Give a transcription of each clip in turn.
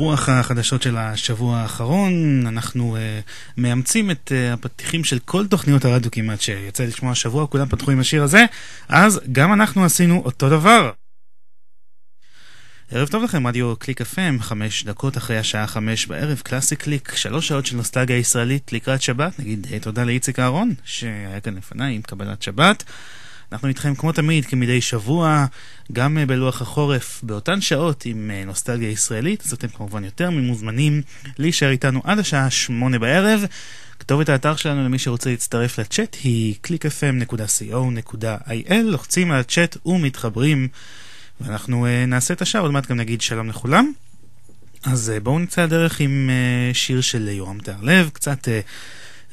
ברוח החדשות של השבוע האחרון, אנחנו uh, מאמצים את uh, הפתיחים של כל תוכניות הרדיו כמעט שיצא לשמוע השבוע, כולם פתחו עם השיר הזה, אז גם אנחנו עשינו אותו דבר. ערב טוב לכם, רדיו קליק FM, חמש דקות אחרי השעה חמש בערב, קלאסי קליק, שלוש שעות של נוסטגיה ישראלית לקראת שבת, נגיד תודה לאיציק אהרון, שהיה כאן לפניי עם קבלת שבת. אנחנו איתכם כמו תמיד, כמדי שבוע, גם אה, בלוח החורף, באותן שעות עם אה, נוסטלגיה ישראלית, אז אתם כמובן יותר ממוזמנים להישאר איתנו עד השעה שמונה בערב. כתובת האתר שלנו למי שרוצה להצטרף לצ'אט היא clickfm.co.il, לוחצים על הצ'אט ומתחברים, ואנחנו uh, נעשה את השעה, עוד מעט גם נגיד שלום לכולם. אז בואו נצא לדרך עם שיר של יורם תהרלב, קצת...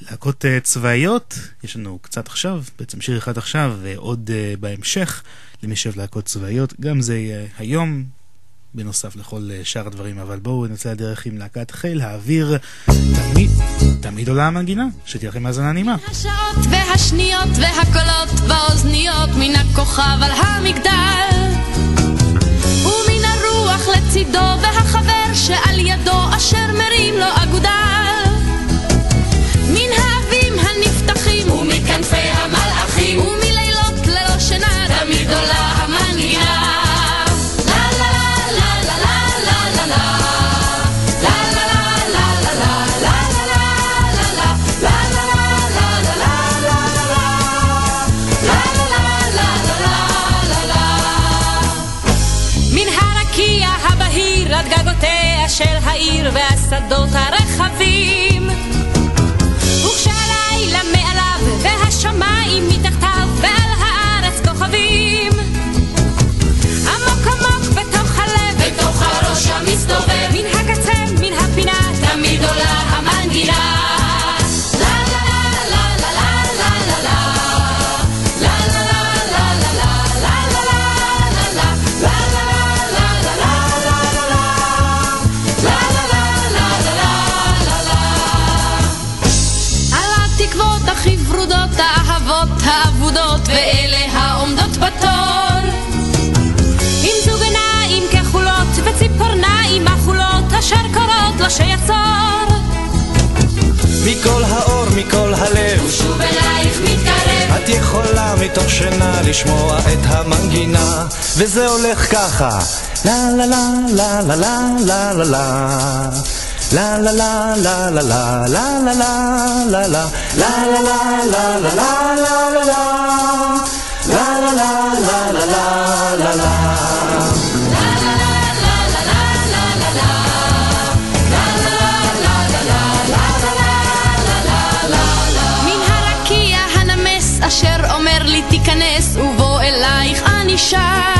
להקות uh, צבאיות, יש לנו קצת עכשיו, בעצם שיר אחד עכשיו ועוד uh, בהמשך, למי שאוהב להקות צבאיות, גם זה היום, בנוסף לכל שאר הדברים, אבל בואו נצא לדרך עם להקת חיל האוויר, תמיד, תמיד עולה המנגינה, שתהיה לכם האזנה נעימה. השעות והשניות והקולות באוזניות מן הכוכב על המגדל. ומן הרוח לצידו והחבר שעל ידו אשר מרים לו אגודל האבים הנפתחים ומכנפי המלאכים ומלילות ללא שינה תמיד עולה של העיר והשדות הרחבים מכל האור, מכל הלב ושוב אלייך מתקרב את יכולה מתוך שינה לשמוע את המנגינה וזה הולך ככה לה לה לה לה לה לה לה לה La la la la la la la la la la la la la la la la la la shine.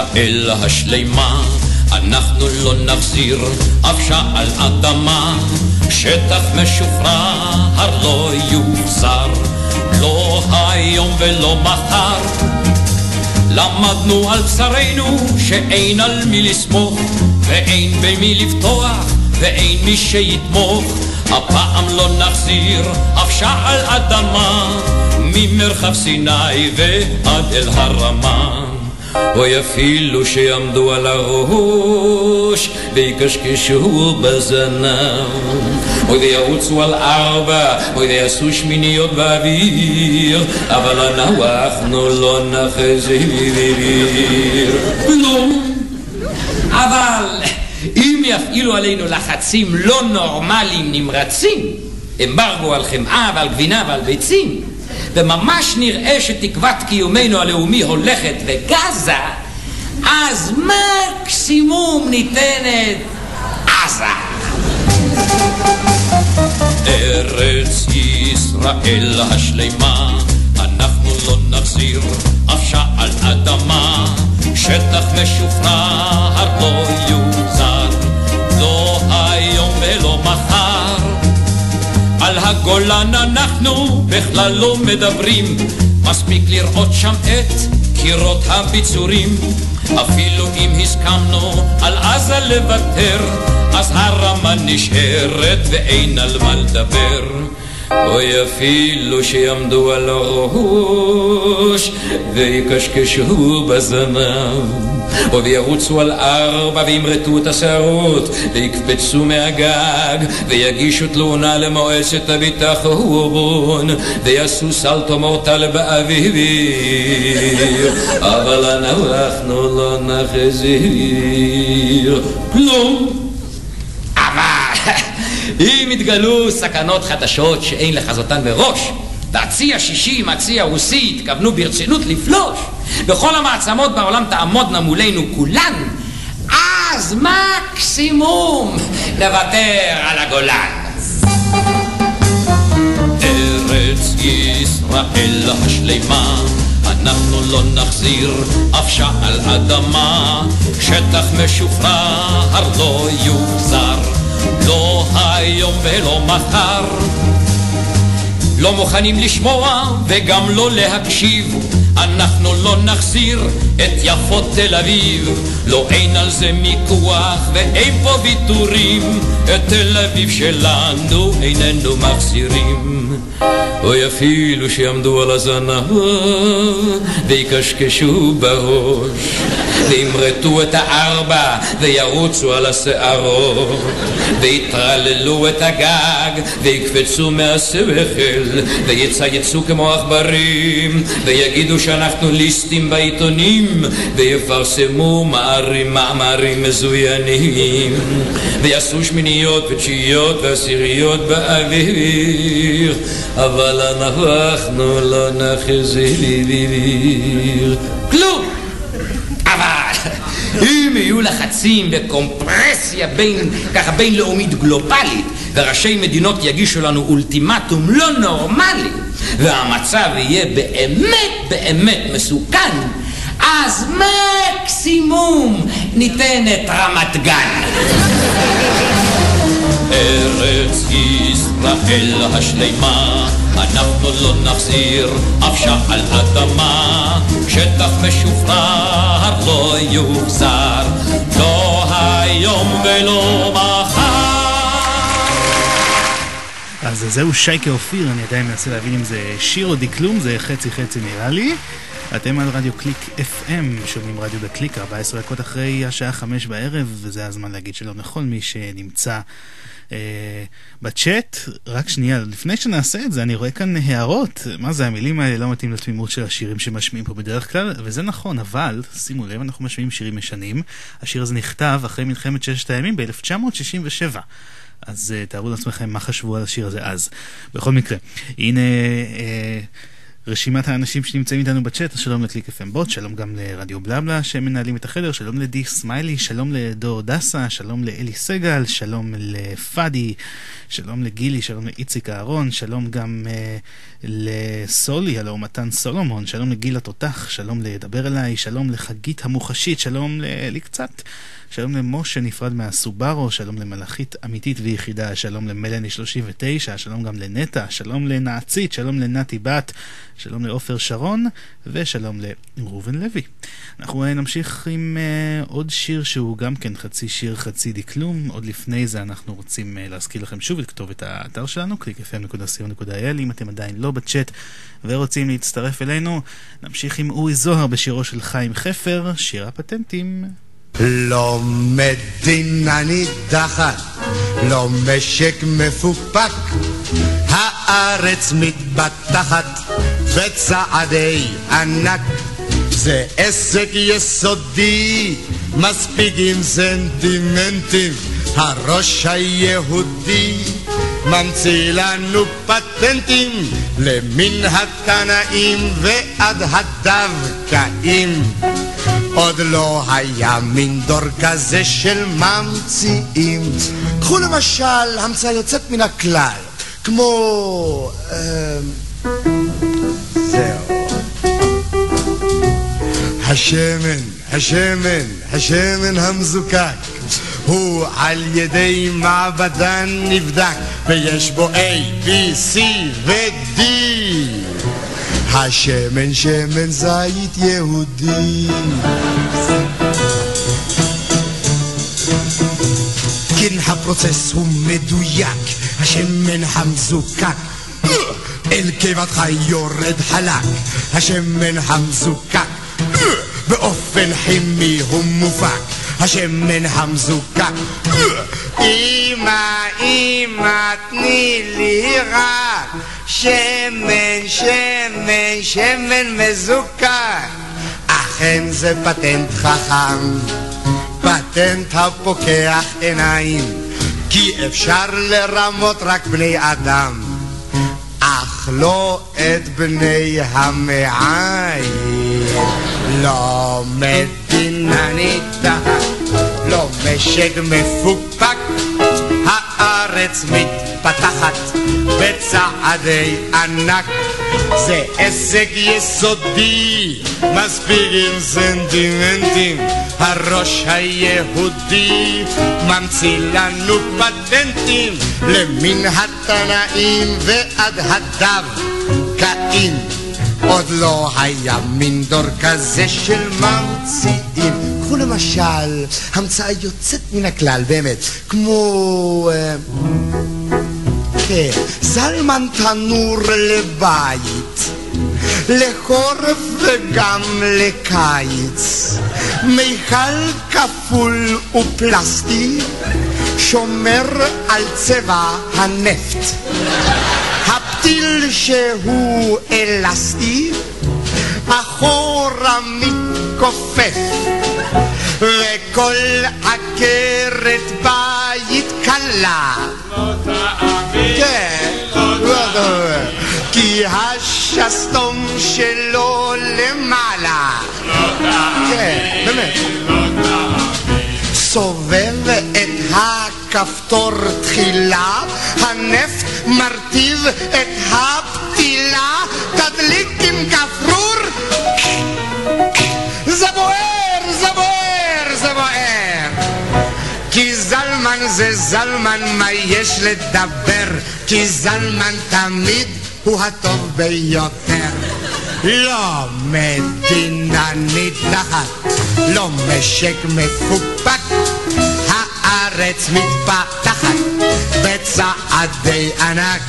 ישראל השלמה, אנחנו לא נחזיר אף שעל אדמה. שטח משוחרר לא יוחזר, לא היום ולא מחר. למדנו על בשרנו שאין על מי לסמוך ואין במי לבטוח ואין מי שיתמוך הפעם לא נחזיר אף שעל אדמה ממרחב סיני ועד אל הרמה אוי אפילו שיעמדו על הראש ויקשקשו בזנב. אוי וירוצו על ארבע, אוי ויעשו שמיניות באוויר אבל אנחנו לא נחזיר כלום אבל אם יפעילו עלינו לחצים לא נורמליים נמרצים אמברגו על חמאה ועל גבינה ועל ביצים וממש נראה שתקוות קיומנו הלאומי הולכת וגזה, אז מקסימום ניתנת עזה. ארץ ישראל השלמה, אנחנו לא נחזיר אף שעל אדמה, שטח משוחרר לא יוחזר, על הגולן אנחנו בכלל לא מדברים, מספיק לראות שם את קירות הביצורים. אפילו אם הסכמנו על עזה לוותר, אז הרמה נשארת ואין על מה לדבר. אוי אפילו שיעמדו על הראש ויקשקשו בזנב. או וירוצו על ארבע וימרטו את השערות ויקפצו מהגג ויגישו תלונה למועצת הביטחון ויעשו סלטו מורטל באוויר. אבל אנחנו לא נחזיר כלום אם יתגלו סכנות חדשות שאין לחזותן בראש והצי השישי עם הצי הרוסי התכוונו ברצינות לפלוש וכל המעצמות בעולם תעמודנה מולנו כולן אז מקסימום נוותר על הגולן. ארץ ישראל השלמה אנחנו לא נחזיר אף שעל אדמה. שטח משוחרר לא יוחזר לא היום ולא מחר לא מוכנים לשמוע וגם לא להקשיב. אנחנו לא נחזיר את יפות תל אביב. לא אין על זה מיקוח ואין פה ויתורים. את תל אביב שלנו איננו מחזירים. אוי אפילו שיעמדו על הזנב ויקשקשו בראש. וימרטו את הארבע וירוצו על השערות. ויטרללו את הגג ויקפצו מהשכל ויצייצו כמו עכברים ויגידו שאנחנו ליסטים בעיתונים ויפרסמו מאמרים, מאמרים מזוינים. ויעשו שמיניות ותשיעיות ועשיריות באוויר אבל אנחנו לא נחזיר. כלום! אבל אם יהיו לחצים וקומפרסיה בין, ככה בינלאומית גלובלית וראשי מדינות יגישו לנו אולטימטום לא נורמלי והמצב יהיה באמת באמת מסוכן אז מקסימום ניתן את רמת גן. ארץ ישראל השלמה אנחנו לא נחזיר אף שעל אדמה. שטח משוחרר לא יוחזר לא היום ולא מחר אז זהו שייקה אופיר, אני עדיין מנסה להבין אם זה שיר או דקלום, זה חצי חצי נראה לי. אתם על רדיו קליק FM, שומעים רדיו בקליק, 14 דקות אחרי השעה 5 בערב, וזה הזמן להגיד שלום לכל מי שנמצא אה, בצ'אט. רק שנייה, לפני שנעשה את זה, אני רואה כאן הערות. מה זה, המילים האלה לא מתאים לתמימות של השירים שמשמיעים פה בדרך כלל, וזה נכון, אבל, שימו לב, אנחנו משמיעים שירים ישנים. השיר הזה נכתב אחרי מלחמת ששת הימים ב-1967. אז uh, תארו לעצמכם מה חשבו על השיר הזה אז. בכל מקרה, הנה... Uh, רשימת האנשים שנמצאים איתנו בצ'אט, שלום לקליק FM בוט, שלום גם לרדיו בלבלה שמנהלים את החדר, שלום לדי סמיילי, שלום לדור דסה, שלום לאלי סגל, שלום לפאדי, שלום לגילי, שלום לאיציק אהרון, שלום גם אה, לסולי, הלוא מתן סולומון, שלום לגיל התותח, שלום לדבר אליי, שלום לחגית המוחשית, שלום לי קצת. שלום למשה נפרד מהסובארו, שלום למלאכית אמיתית ויחידה, שלום למלני 39, שלום גם לנטע, שלום לנעצית, שלום לנתי בת, שלום לעופר שרון, ושלום לראובן לוי. אנחנו אה, נמשיך עם uh, עוד שיר שהוא גם כן חצי שיר חצי דקלום. עוד לפני זה אנחנו רוצים uh, להזכיר לכם שוב את האתר שלנו, www.clickfm.co.il, אם אתם עדיין לא בצ'אט ורוצים להצטרף אלינו. נמשיך עם אורי זוהר בשירו של חיים חפר, שיר הפטנטים. לא מדינה נידחת, לא משק מפוקפק, הארץ מתפתחת בצעדי ענק. זה עסק יסודי, מספיק עם סנטימנטים, הראש היהודי ממציא לנו פטנטים למן התנאים ועד הדווקאים. עוד לא היה מין דור כזה של ממציאים. קחו למשל המצאה יוצאת מן הכלל, כמו... אה, זהו. השמן, השמן, השמן המזוקק הוא על ידי מעבדן נבדק ויש בו A, B, C ו-D. השמן שמן זית יהודי. כן הפרוצס הוא מדויק השמן המזוקק. אל קיבתך יורד חלק השמן המזוקק באופן כימי הוא מופק. השמן המזוקק. אמא, אמא, תני לי רק שמן, שמן, שמן מזוקק. אכן זה פטנט חכם, פטנט הפוקח עיניים כי אפשר לרמות רק בני אדם. אך לא את בני המעיים לא מדינה ניתחת, לא משק מפוקפק. הארץ מתפתחת בצעדי ענק. זה הישג יסודי, מספיק עם סנטימנטים. הראש היהודי ממציא לנו פטנטים. למין התנאים ועד הדווקאים עוד לא היה מין דור כזה של ממציאים קחו למשל המצאה יוצאת מן הכלל באמת כמו... אה, כן, זלמן תנור לבית לחורף וגם לקיץ. מיכל כפול ופלסטי שומר על צבע הנפט הפתיל שהוא אלסטי אחורה מתכופף וכל עקרת בית קלה. לא תאמין, כן, לא תאמין. כי השסתום שלו למעלה. לא תאמין, כן, באמת. סובב את הכפתור תחילה, הנפט מרטיב את הפתילה, תדליק עם גפרור, זה בוער, זה בוער, זה בוער. כי זלמן זה זלמן, מה יש לדבר? כי זלמן תמיד הוא הטוב ביותר. לא מדינה נידחת, לא משק מפוקפק, הארץ מתפתחת בצעדי ענק.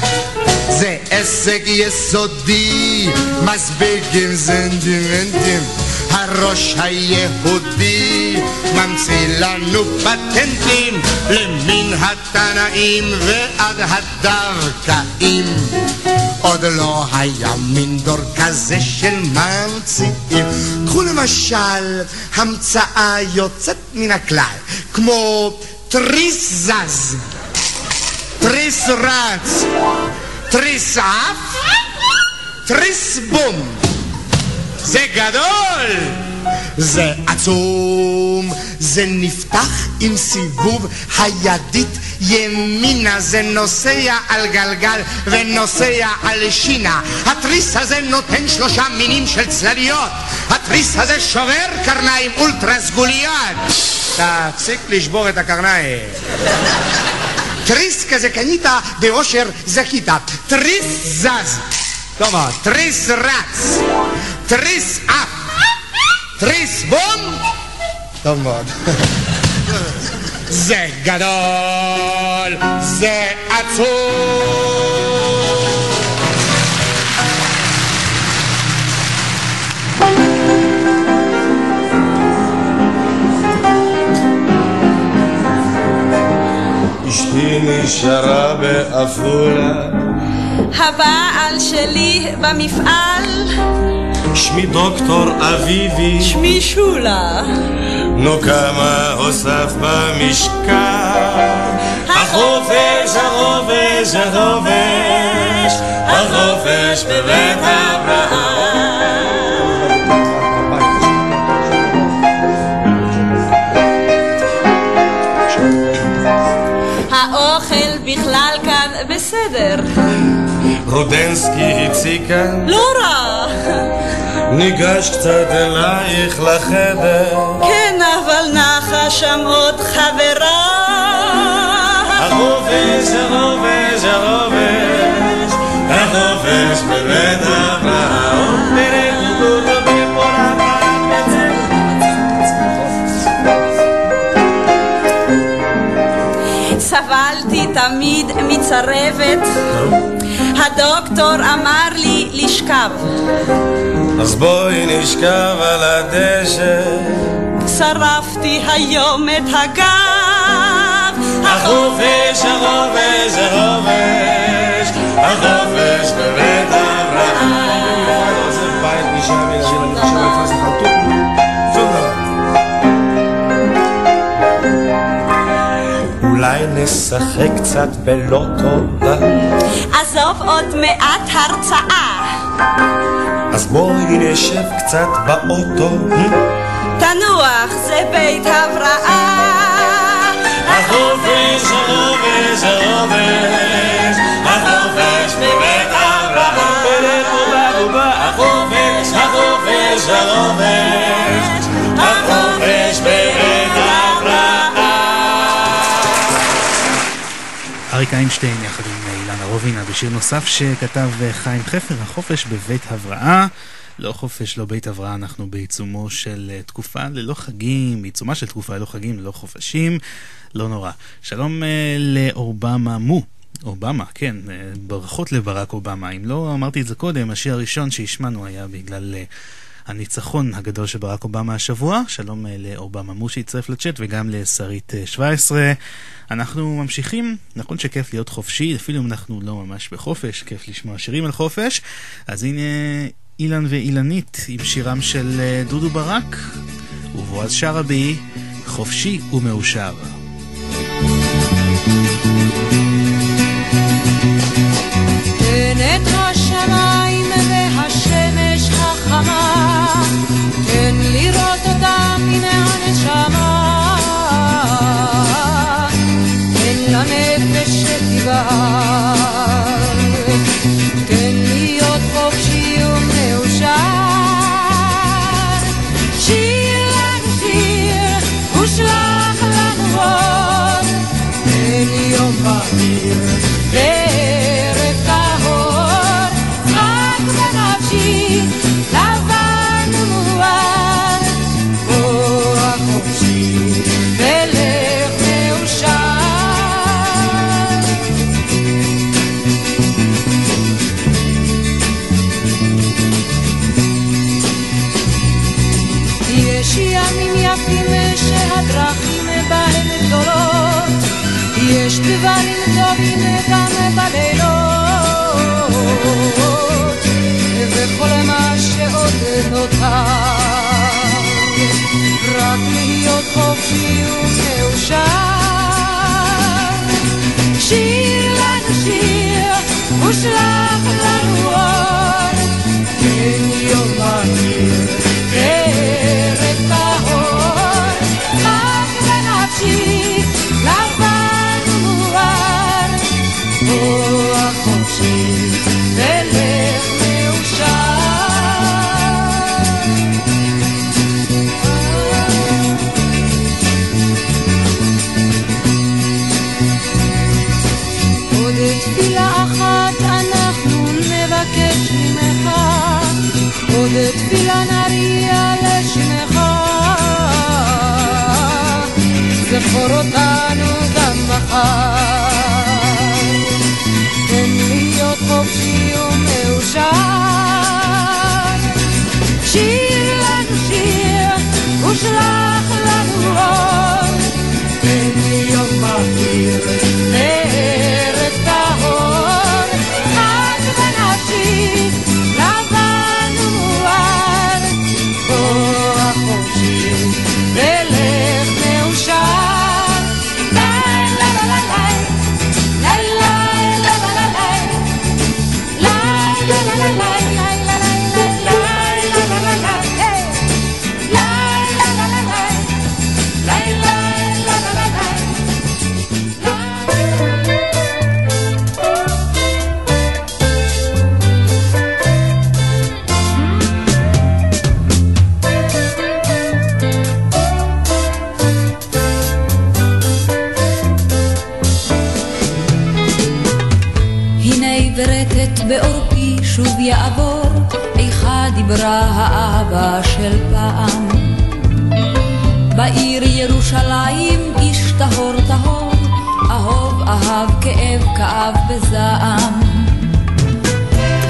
זה הישג יסודי, מספיק עם סנטימנטים. הראש היהודי ממציא לנו פטנטים למין התנאים ועד הדווקאים. עוד לא היה מין דור כזה של ממציאים. קחו למשל המצאה יוצאת מן הכלל, כמו תריס זז, תריס רץ, תריס עף, תריס בום. זה גדול! זה עצום, זה נפתח עם סיבוב הידית ימינה, זה נוסע על גלגל ונוסע על שינה. התריס הזה נותן שלושה מינים של צלליות, התריס הזה שובר קרניים אולטרה סגוליות. תפסיק לשבור את הקרניים. תריס כזה קנית באושר זכית, תריס זז. מאוד, תריס רץ, תריס אף, תריס בום. טוב מאוד. זה גדול, זה עצוב. אשתי נשארה בעפולה. הבעל שלי במפעל. שמי דוקטור אביבי. שמי שולה. נו כמה הוסף במשקל. החופש, החופש, החופש, החופש בבית אברהם. רודנסקי הציקה? לא רע. ניגש קצת אלייך לחדר. כן, אבל נחה שם עוד חברה. החופש, החופש, החופש, החופש בבית אברהם. סבלתי תמיד מצרבת. הדוקטור אמר לי לשכב. אז בואי נשכב על הדשא. שרפתי היום את הגב. החופש, החופש, החופש, החופש בבית אברהם. אולי נשחק קצת בלוטו. עזוב עוד מעט הרצאה. אז בואי נשב קצת באוטו. תנוח, זה בית הבראה. החופש, החופש, החופש, החופש אברהם. החופש, החופש, החופש, החופש אריק איינשטיין יחד עם אילנה רובינה בשיר נוסף שכתב חיים חפר, החופש בבית הבראה. לא חופש, לא בית הבראה, אנחנו בעיצומו של אה, תקופה ללא חגים, בעיצומה של תקופה ללא חגים, ללא חופשים, לא נורא. שלום uh, לאובמה מו. אובמה, כן, uh, ברכות לברק אובמה. אם לא אמרתי את זה קודם, השיר הראשון שהשמענו היה בגלל uh, הניצחון הגדול של ברק אובמה השבוע. שלום uh, לאובמה מו שהצטרף לצ'אט וגם לשרית uh, 17. אנחנו ממשיכים, נכון שכיף להיות חופשי, אפילו אם אנחנו לא ממש בחופש, כיף לשמוע שירים על חופש. אז הנה אילן ואילנית עם שירם של אה, דודו ברק ובועז שרעבי, חופשי ומאושר. את השמיים והשמש החמה, תן לראות אותם מן הנשמה, תן לנפש שתבער, תן להיות חופשי ומאושר. שיר לנו שיר ושלח לנו אור, תן יום בהיר יש דברים טובים גם בלילות, וכל מה שעוד נותר, רק להיות חופשי ומאושר. שיר לנו שיר ושלח לנו אור, כן יום זכור אותנו גם מחר, תן להיות חופשי ומאושר. שיר לנו שיר ושלח לנו אור, תן להיות מהיר שוב יעבור, איכה דיברה האהבה של פעם. בעיר ירושלים איש טהור טהור, אהוב אהב כאב כאב בזעם.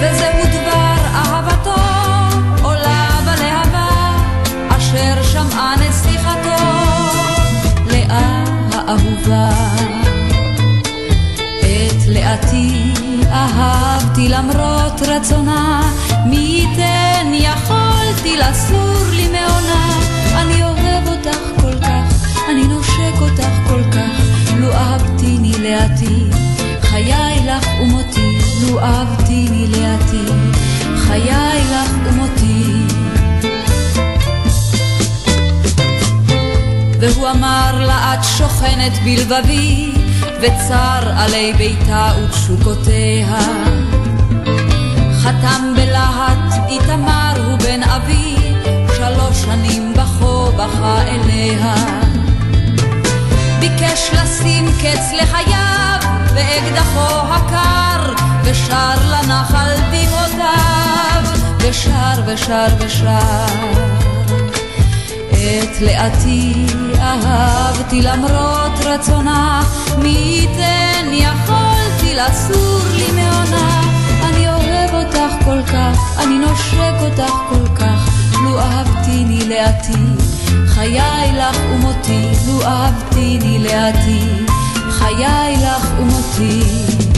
וזהו דבר אהבתו, עולה בלהבה, אשר שמעה נסיכתו, לאה האהובה. את לאתי אהבתי למרות רצונה, מי ייתן יכולתי לסור לי מעונה. אני אוהב אותך כל כך, אני נושק אותך כל כך, לו אהבתיני לאתי, חיי לך ומותי, לו אהבתיני לאתי, חיי לך ומותי. והוא אמר לה את שוכנת בלבבי וצר עלי ביתה ותשוקותיה. חתם בלהט איתמר הוא בן אבי שלוש שנים בכו בכה אליה. ביקש לשים קץ לחייו באקדחו הקר ושר לנחל דמעותיו ושר ושר ושר את לאתי אהבתי למרות רצונה, מי ייתן יכולתי לסור לי מעונה. אני אוהב אותך כל כך, אני נושק אותך כל כך, לו אהבתיני לאתי, חיי לך ומותי, לו אהבתיני לאתי, חיי לך ומותי.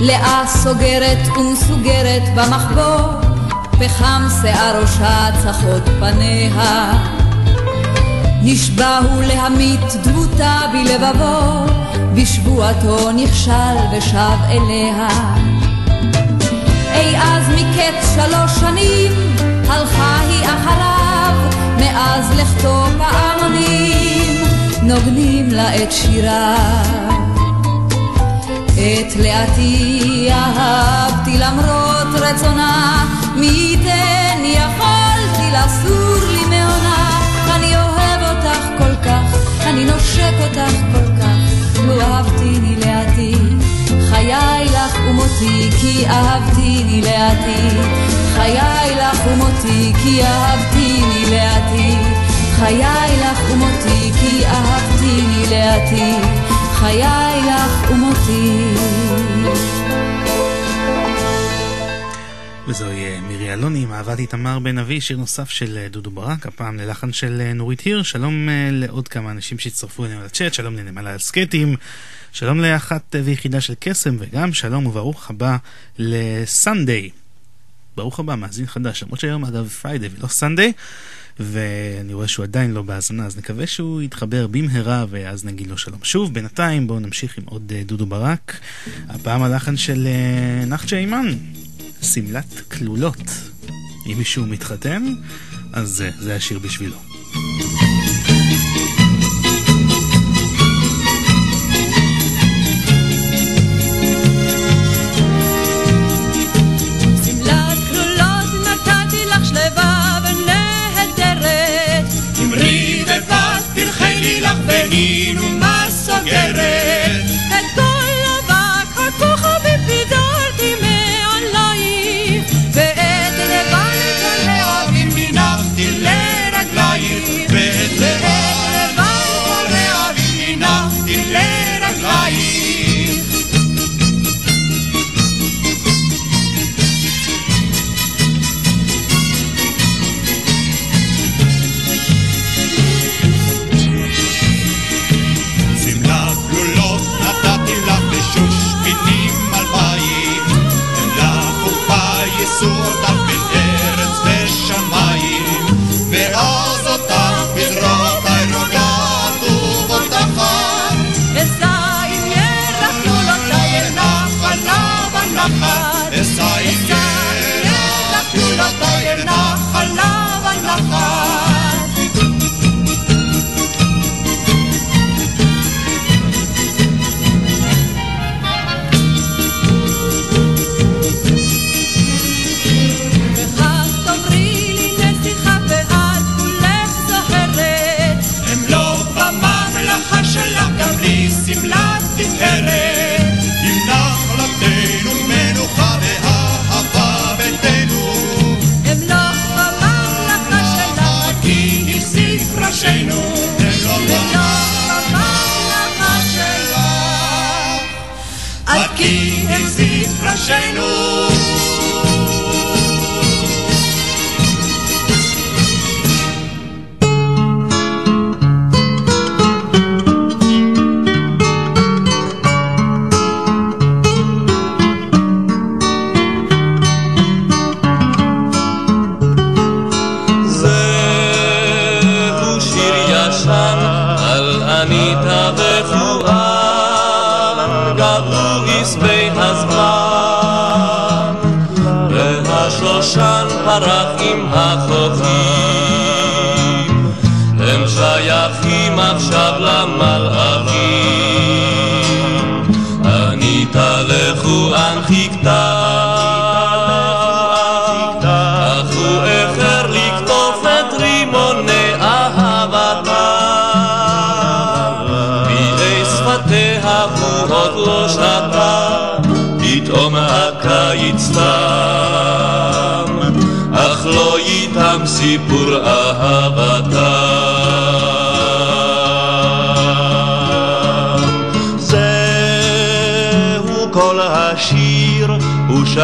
לאה סוגרת ומסוגרת במחבוא, פחם שיער ראשה צחות פניה. נשבע הוא להמית דמותה בלבבו, בשבועתו נכשל ושב אליה. אי אז מקץ שלוש שנים, הלכה היא אחריו, מאז לכתו פעמונים, נוגנים לה את שיריו. את לאתי אהבתי למרות רצונה, מי ייתן יכולתי לסור לי מעונה. אני אוהב אותך כל כך, אני נושק אותך כל כך, לו אהבתיני לאתי, חיי לך ומותי, כי אהבתיני לאתי, חיי לך ומותי, כי אהבתיני לאתי, חיי לך ומותי, כי אהבתיני לאתי. חיי לך ומותי. וזוהי אה, מירי אלוני עם אהבת איתמר בן אבי, שיר נוסף של אה, דודו ברק, הפעם ללחן של אה, נורית היר. שלום לעוד כמה אנשים שהצטרפו אלינו לצ'אט, שלום לנמלה הסקטים, שלום לאחת ויחידה של קסם, וגם שלום וברוך הבא לסנדיי. ברוך הבא, מאזין חדש, למרות שהיום אגב Friday ולא Sunday. ואני רואה שהוא עדיין לא בהאזנה, אז נקווה שהוא יתחבר במהרה ואז נגיד לו שלום. שוב, בינתיים בואו נמשיך עם עוד אה, דודו ברק, הפעם הלחן של אה, נחצ'ה אימן, שמלת כלולות. אם מישהו מתחתן, אז זה, זה השיר בשבילו.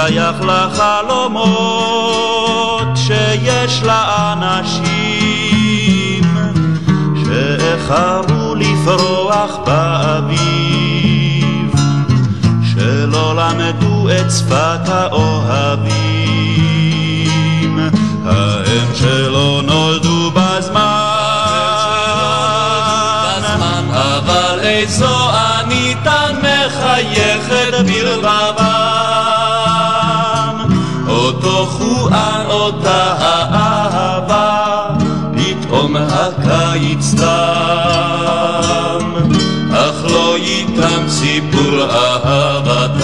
שייך לחלומות שיש לאנשים שאיחרו לפרוח באביב, שלא למדו את שפת האוהבים, האם שלא נולדו באביב חועה אותה האהבה, פתאום הקיץ תם, אך לא ייתם סיפור אהבתם.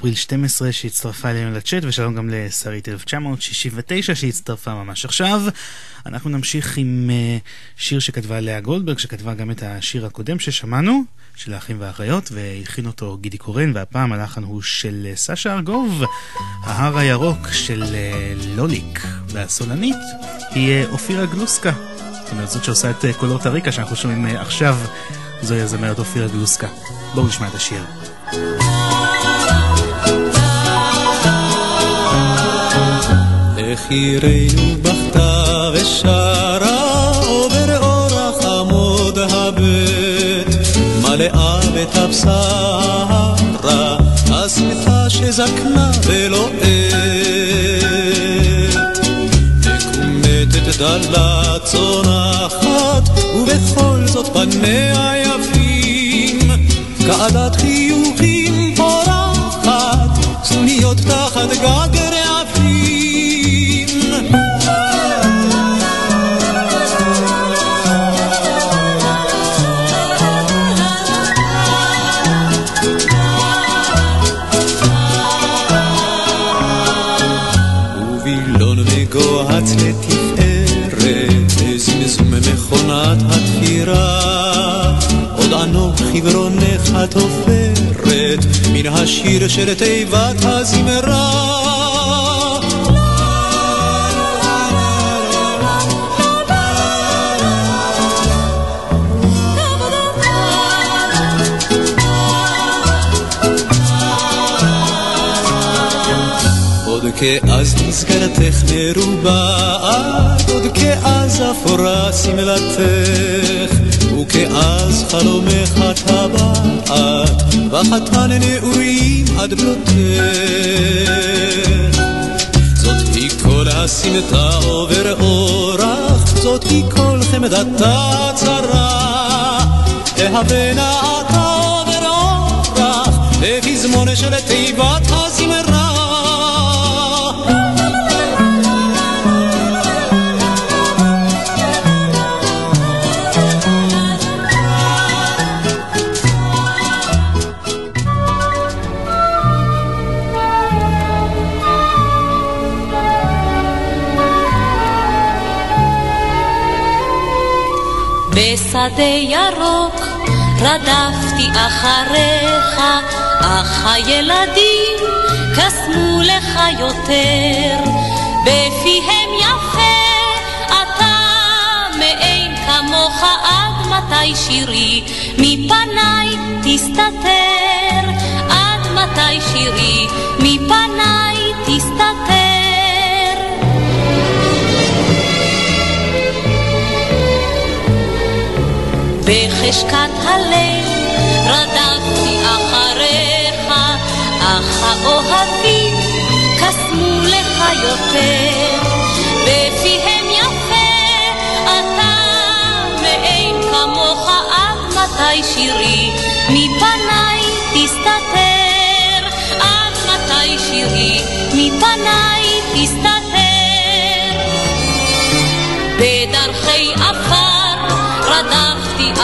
לאפריל 12 שהצטרפה אלינו לצ'אט ושלום גם לשרית 1969 שהצטרפה ממש עכשיו. אנחנו נמשיך עם uh, שיר שכתבה לאה גולדברג, שכתבה גם את השיר הקודם ששמענו, של האחים והאחיות, והלחין אותו גידי קורן, והפעם הלחן הוא של uh, סשה ארגוב, ההר הירוק של uh, לוליק, והסולנית היא אופירה גלוסקה, זאת אומרת זאת שעושה את קולות הריקה שאנחנו שומעים עכשיו, זוהי הזמרת אופירה גלוסקה. בואו נשמע את השיר. איך עירנו בכתה ושרה עובר אורח עמוד הבט מלאה ותבשרה הסמטה שזקנה ולא עת. מקומטת דלה צונחת ובכל זאת פניה ועדת חיוכים פורחת, סנוניות תחת גג השיר של תיבת הזמרה. מסגרתך מרובעת, עוד כאז אפורה שמלתך, וכאז חלומך טבעת, וחתן נעורים עד בלותך. זאת היא כל הסמטה עובר אורח, זאת היא כל חמדתה צרה, אהבנה אתה עובר אורח, לפזמון של תיבת הזמרה. בשדה ירוק רדפתי אחריך, אך הילדים קסמו לך יותר, בפיהם יפה אתה מאין כמוך עד מתי שירי? מפניי תסתתר, עד מתי שירי? מפניי תסתתר. בחשכת הלב רדפתי אחריך, אך האוהבים קסמו לך יותר, בפיהם יפה אתה מאין כמוך עד מתי שירי? מפניי תסתתר, עד מתי שירי? מפניי תסתתר. בדרכי עפר רדפתי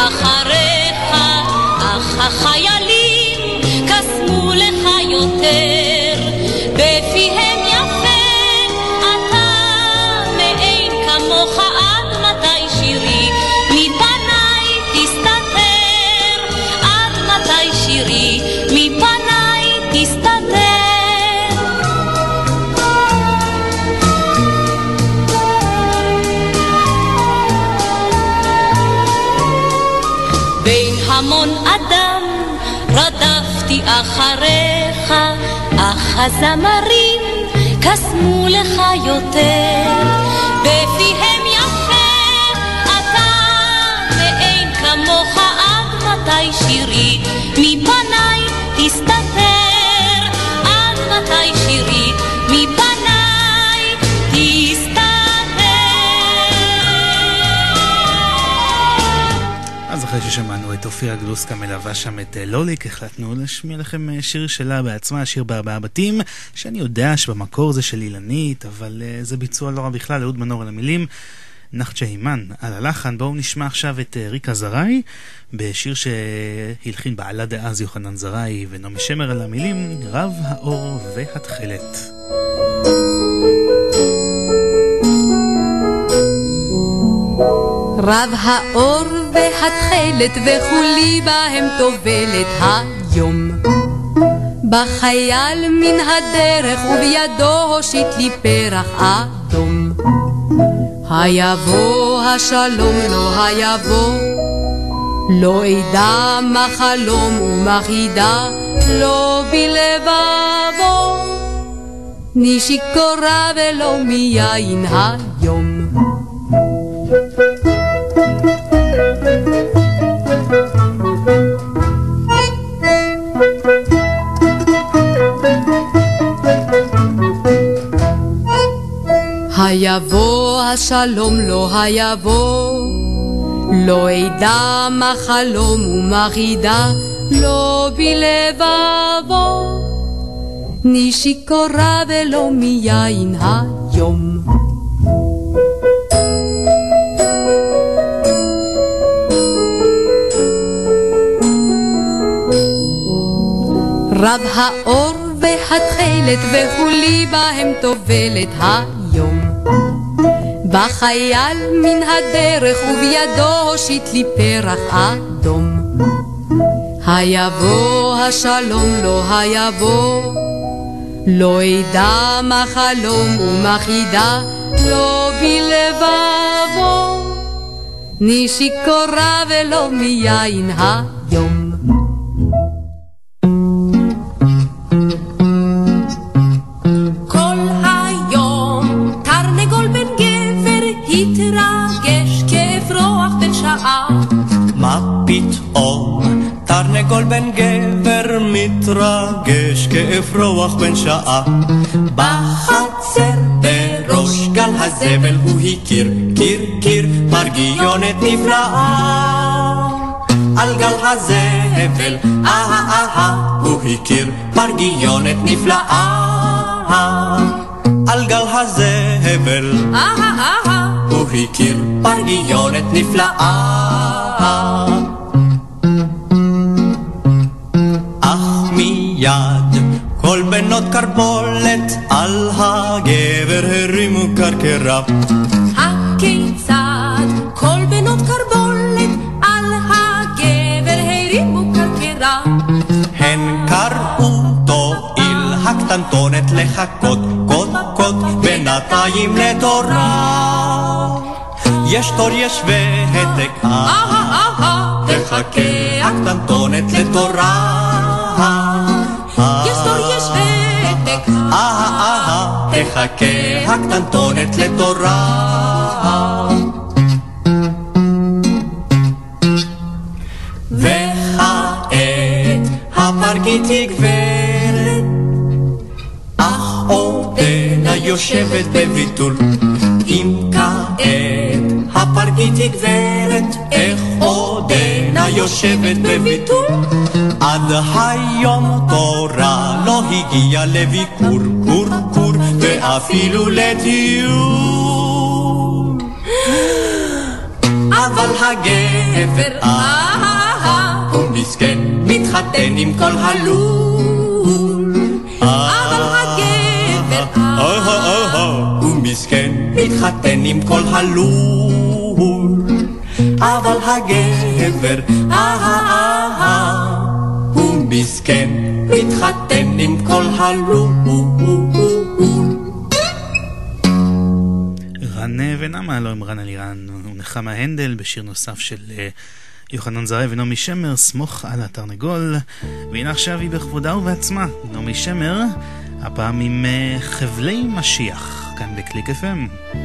אחריך, אך החיילים קסמו לך יותר, הזמרים קסמו לך יותר. בפיהם יפה אתה ואין כמוך עד מתי שירי מפניי תסתתר, ששמענו את אופיר גלוסקה מלווה שם את אה, לוליק, החלטנו להשמיע לכם אה, שיר שלה בעצמה, שיר בארבעה בתים, שאני יודע שבמקור זה של אילנית, אבל uh, זה ביצוע לא רע בכלל, אהוד מנור על המילים. נחצ'ה הימן על הלחן, בואו נשמע עכשיו את ריקה זרעי בשיר שהלחין בעלה דאז יוחנן זרעי ונעמי שמר על המילים רב האור והתכלת. רב האור והתכלת וכולי בהם טובלת היום. בחייל מן הדרך ובידו הושיט לי פרח אדום. היבוא השלום לא היבוא, לא אדע מה חלום ומה חידה, לא בלבבו. אני שיכורה ולא מיין היום. היבוא השלום לא היבוא, לא אדע מה חלום ומה חידה, לא בלבבו. אני שיכורה ולא מיין היום. רב האור והתכלת וכולי בהם טובלת היום. בא חייל מן הדרך ובידו הושיט לי פרח אדום. היבוא השלום לא היבוא, לא אדע מה חלום ומה חידה, לא בלבבו. אני שיכורה ולא מיין היום. תרנגול בן גבר מתרגש כאפרוח בן שעה. בחצר בראש גל הזבל הוא הכיר קיר קיר פרגיונת נפלאה. על גל הזבל אהה אהה הוא הכיר פרגיונת נפלאה. על גל הזבל אהה אהה הוא הכיר פרגיונת נפלאה מיד כל בנות קרבולת על הגבר הרימו קרקרה הכיצד כל בנות קרבולת על הגבר הרימו קרקרה הן קראו תועיל הקטנטונת לחכות קוד קוד בינתיים לתורה יש תור יש והתק אהה אהה תחכה הקטנטונת לתורה יש תור יש ותק אהה אהה תחכה הקטנטונת לתורה וכעת הפרגית היא גברת אך עודנה יושבת בביטול אם כעת הפרגית היא גברת איך עודנה יושבת בביטול עד היום תורה לא הגיע לביקור קור קור ואפילו לטיול אבל הגבר אהה הוא מסכן מתחתן עם כל הלול אבל הגבר הוא מסכן מתחתן עם כל הלול אבל הגבר אהה אהה מסכן מתחתן עם כל הלול רן ונמה, לא עם רן אלירן ונחמה הנדל בשיר נוסף של אה, יוחנן זרעי ונעמי שמר, סמוך על התרנגול. והנה עכשיו היא בכבודה ובעצמה, נעמי שמר, הפעם עם אה, חבלי משיח, כאן בקליק FM.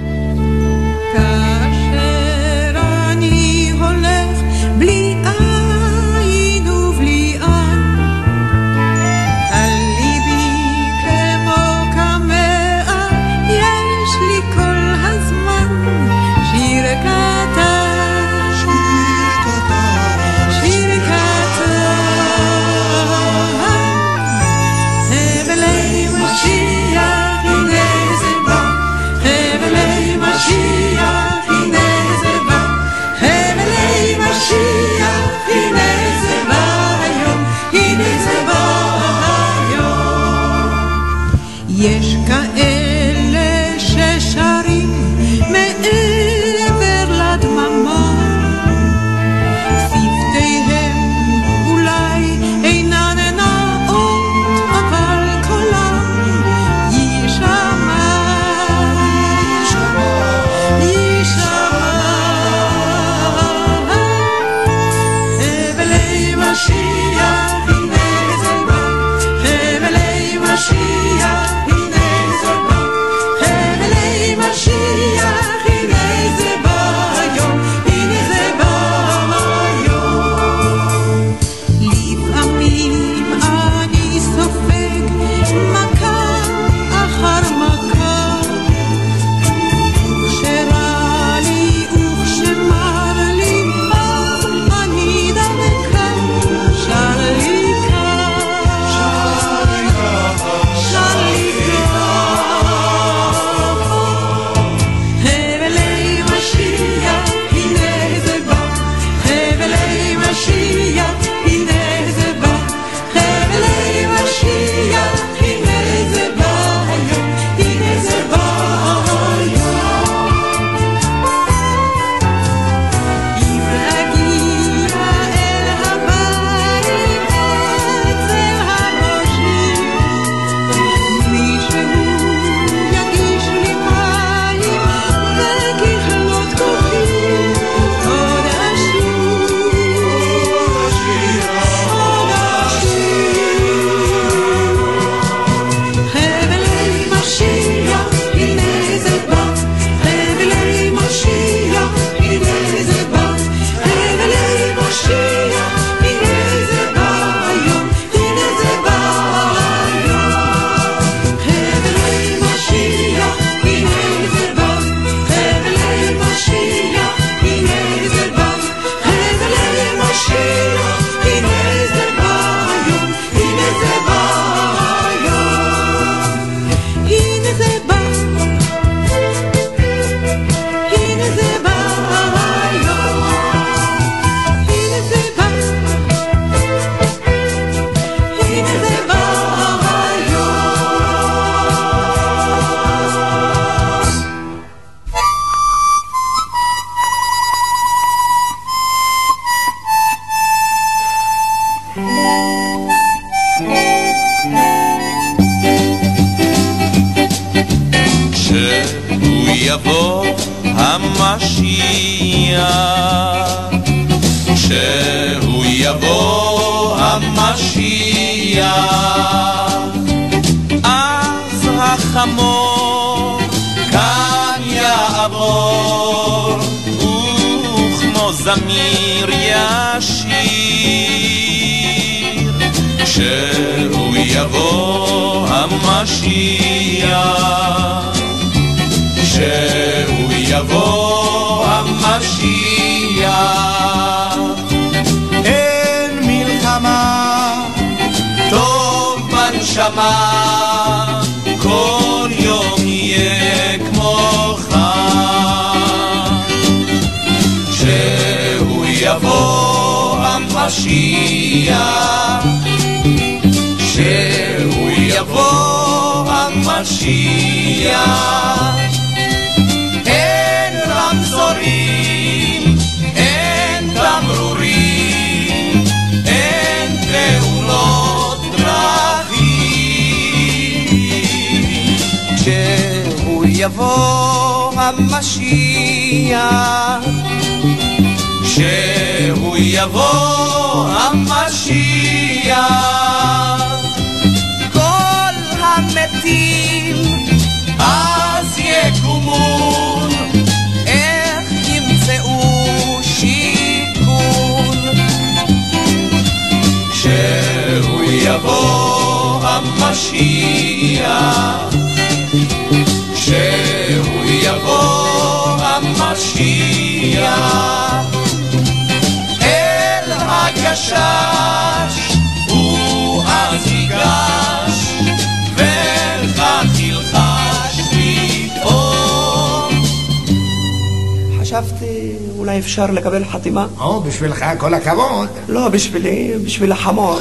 בשבילך כל הכבוד. לא, בשבילי, בשביל החמור.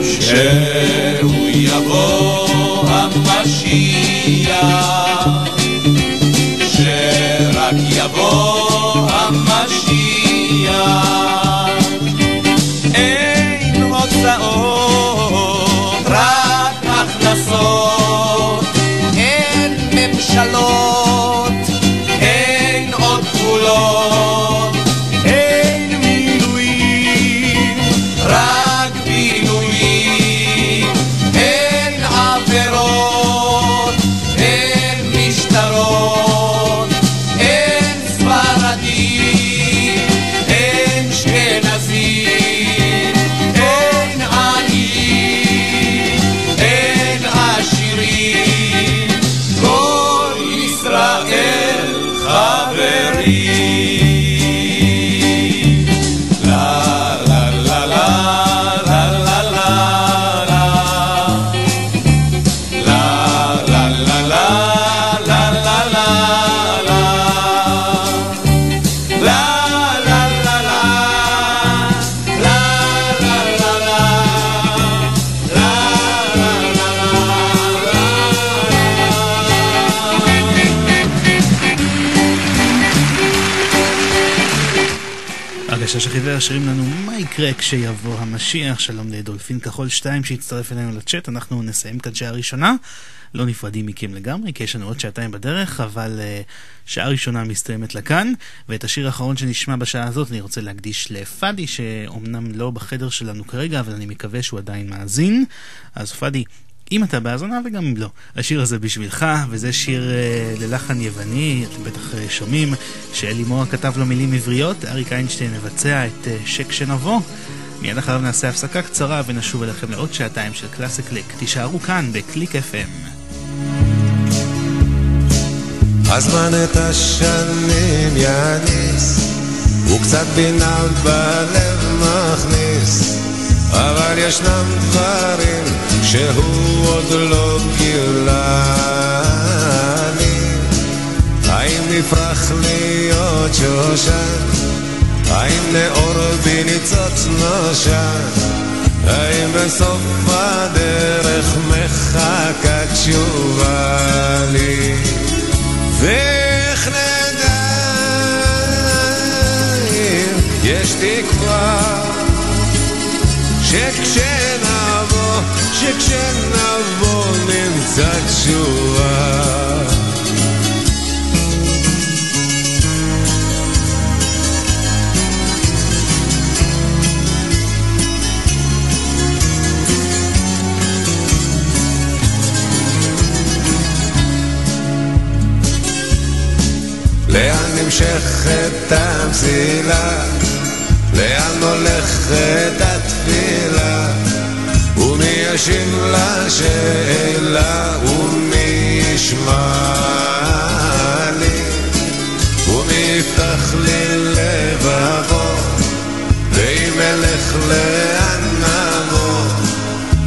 שהוא יבוא המשיח, שרק יבוא המשיח. יקרה כשיבוא המשיח. שלום לדולפין כחול 2 שהצטרף אלינו לצ'אט. אנחנו נסיים את השעה הראשונה. לא נפרדים מכם לגמרי, כי יש לנו עוד שעתיים בדרך, אבל uh, שעה ראשונה מסתיימת לכאן. ואת השיר האחרון שנשמע בשעה הזאת אני רוצה להקדיש לפאדי, שאומנם לא בחדר שלנו כרגע, אבל אני מקווה שהוא עדיין מאזין. אז פאדי, אם אתה בהאזנה וגם אם לא. השיר הזה בשבילך, וזה שיר uh, ללחן יווני, אתם בטח uh, שומעים, שאלי מוהר כתב לו מילים עבריות, אריק איינשטיין מבצע את uh, שק שנבוא. מיד אחריו נעשה הפסקה קצרה ונשוב אליכם לעוד שעתיים של קלאסי קליק. תישארו כאן בקליק FM. הזמן את השנים יניס, וקצת בינה בלב מכניס, אבל ישנם דברים שהוא עוד לא גילה לי. האם נפרח להיות שושן? האם נאור בי ניצוץ נושן? האם בסוף הדרך מחכה תשובה לי? ואיך נדע אם יש תקווה שכשנבוא, שכשנבוא נמצא תשובה. לאן נמשכת המסילה? לאן הולכת התפילה? ומי ישיב לשאלה? ומי ישמע לי? ומי יפתח לי לבבו? ואם אלך לאן נבוא?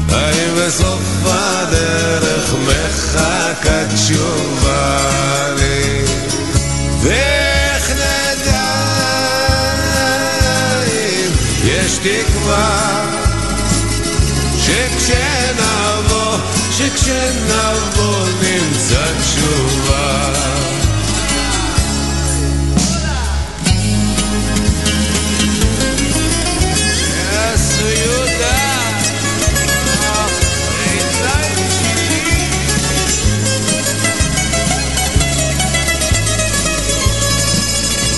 האם בסוף הדרך מחכה תשובה לי? תקווה שכשנבוא, שכשנבוא נמצא תשובה.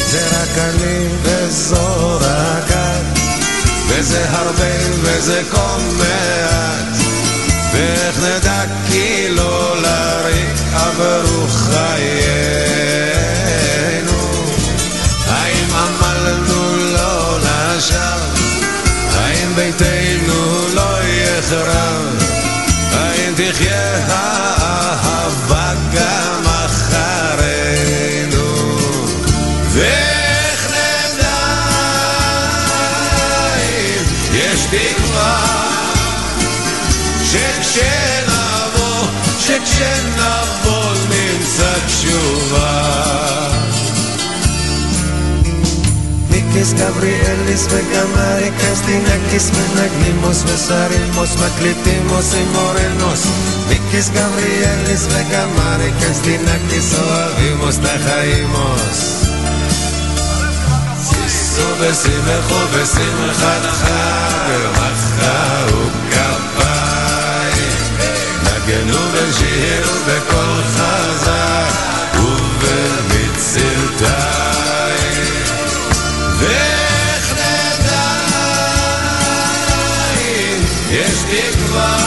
זה רק אני וזו רק וזה הרבה וזה כה מעט. ואיך נדע כי לא לריק עברו חיינו? האם עמלנו לא לשווא האם ביתנו לא יחרב ξένα πόλη θα τσιουβά. Νίκης Γαβριέλης με καμαρικά στην Άκης με ένα γνήμος με σαρήμος με κλειτήμος ή μωρένος. Νίκης Γαβριέλης με καμαρικά στην Άκης ο τα χαΐμος. Ζήσω βεσί με χω βεσί με χαναχά και μαχά נגנו בשיר בקול חזק ובמצלתיים ואיך נדע אם יש תקווה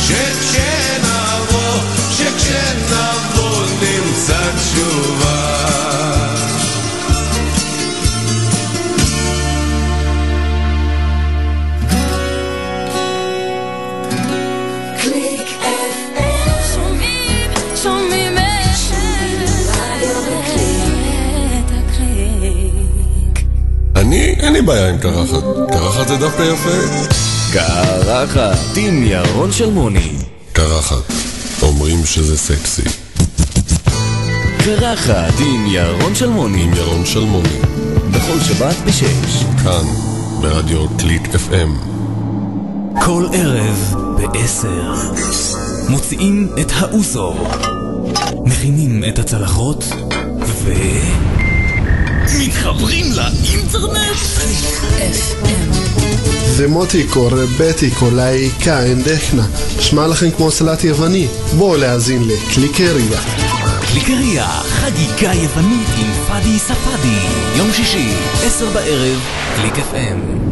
שכשנבוא, שכשנבוא נמצא תשובה אין לי בעיה עם קרחת. קרחת זה דווקא יפה. קרחת עם ירון שלמוני. קרחת. אומרים שזה סקסי. קרחת עם ירון שלמוני. עם ירון שלמוני. בכל שבת בשש. כאן, ברדיו קליק FM. כל ערב בעשר. מוציאים את האוסו. מכינים את הצלחות ו... מתחברים לאינטרנט? דימוטיקו, רבטיקו, לאיקה, אנטכנו. שמע לכם כמו סלט יווני. בואו להאזין לקליקריה. קליקריה, חגיגה יוונית עם פאדי ספאדי. יום שישי, עשר בערב, קליק FM.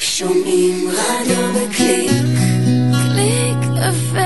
שומעים רדיו בקליק קליק FM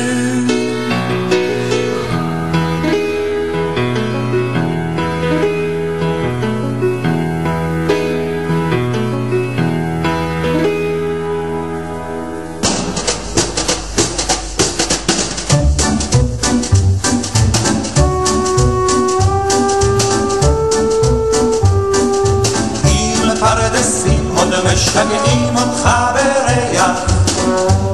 עוד אותך בריח.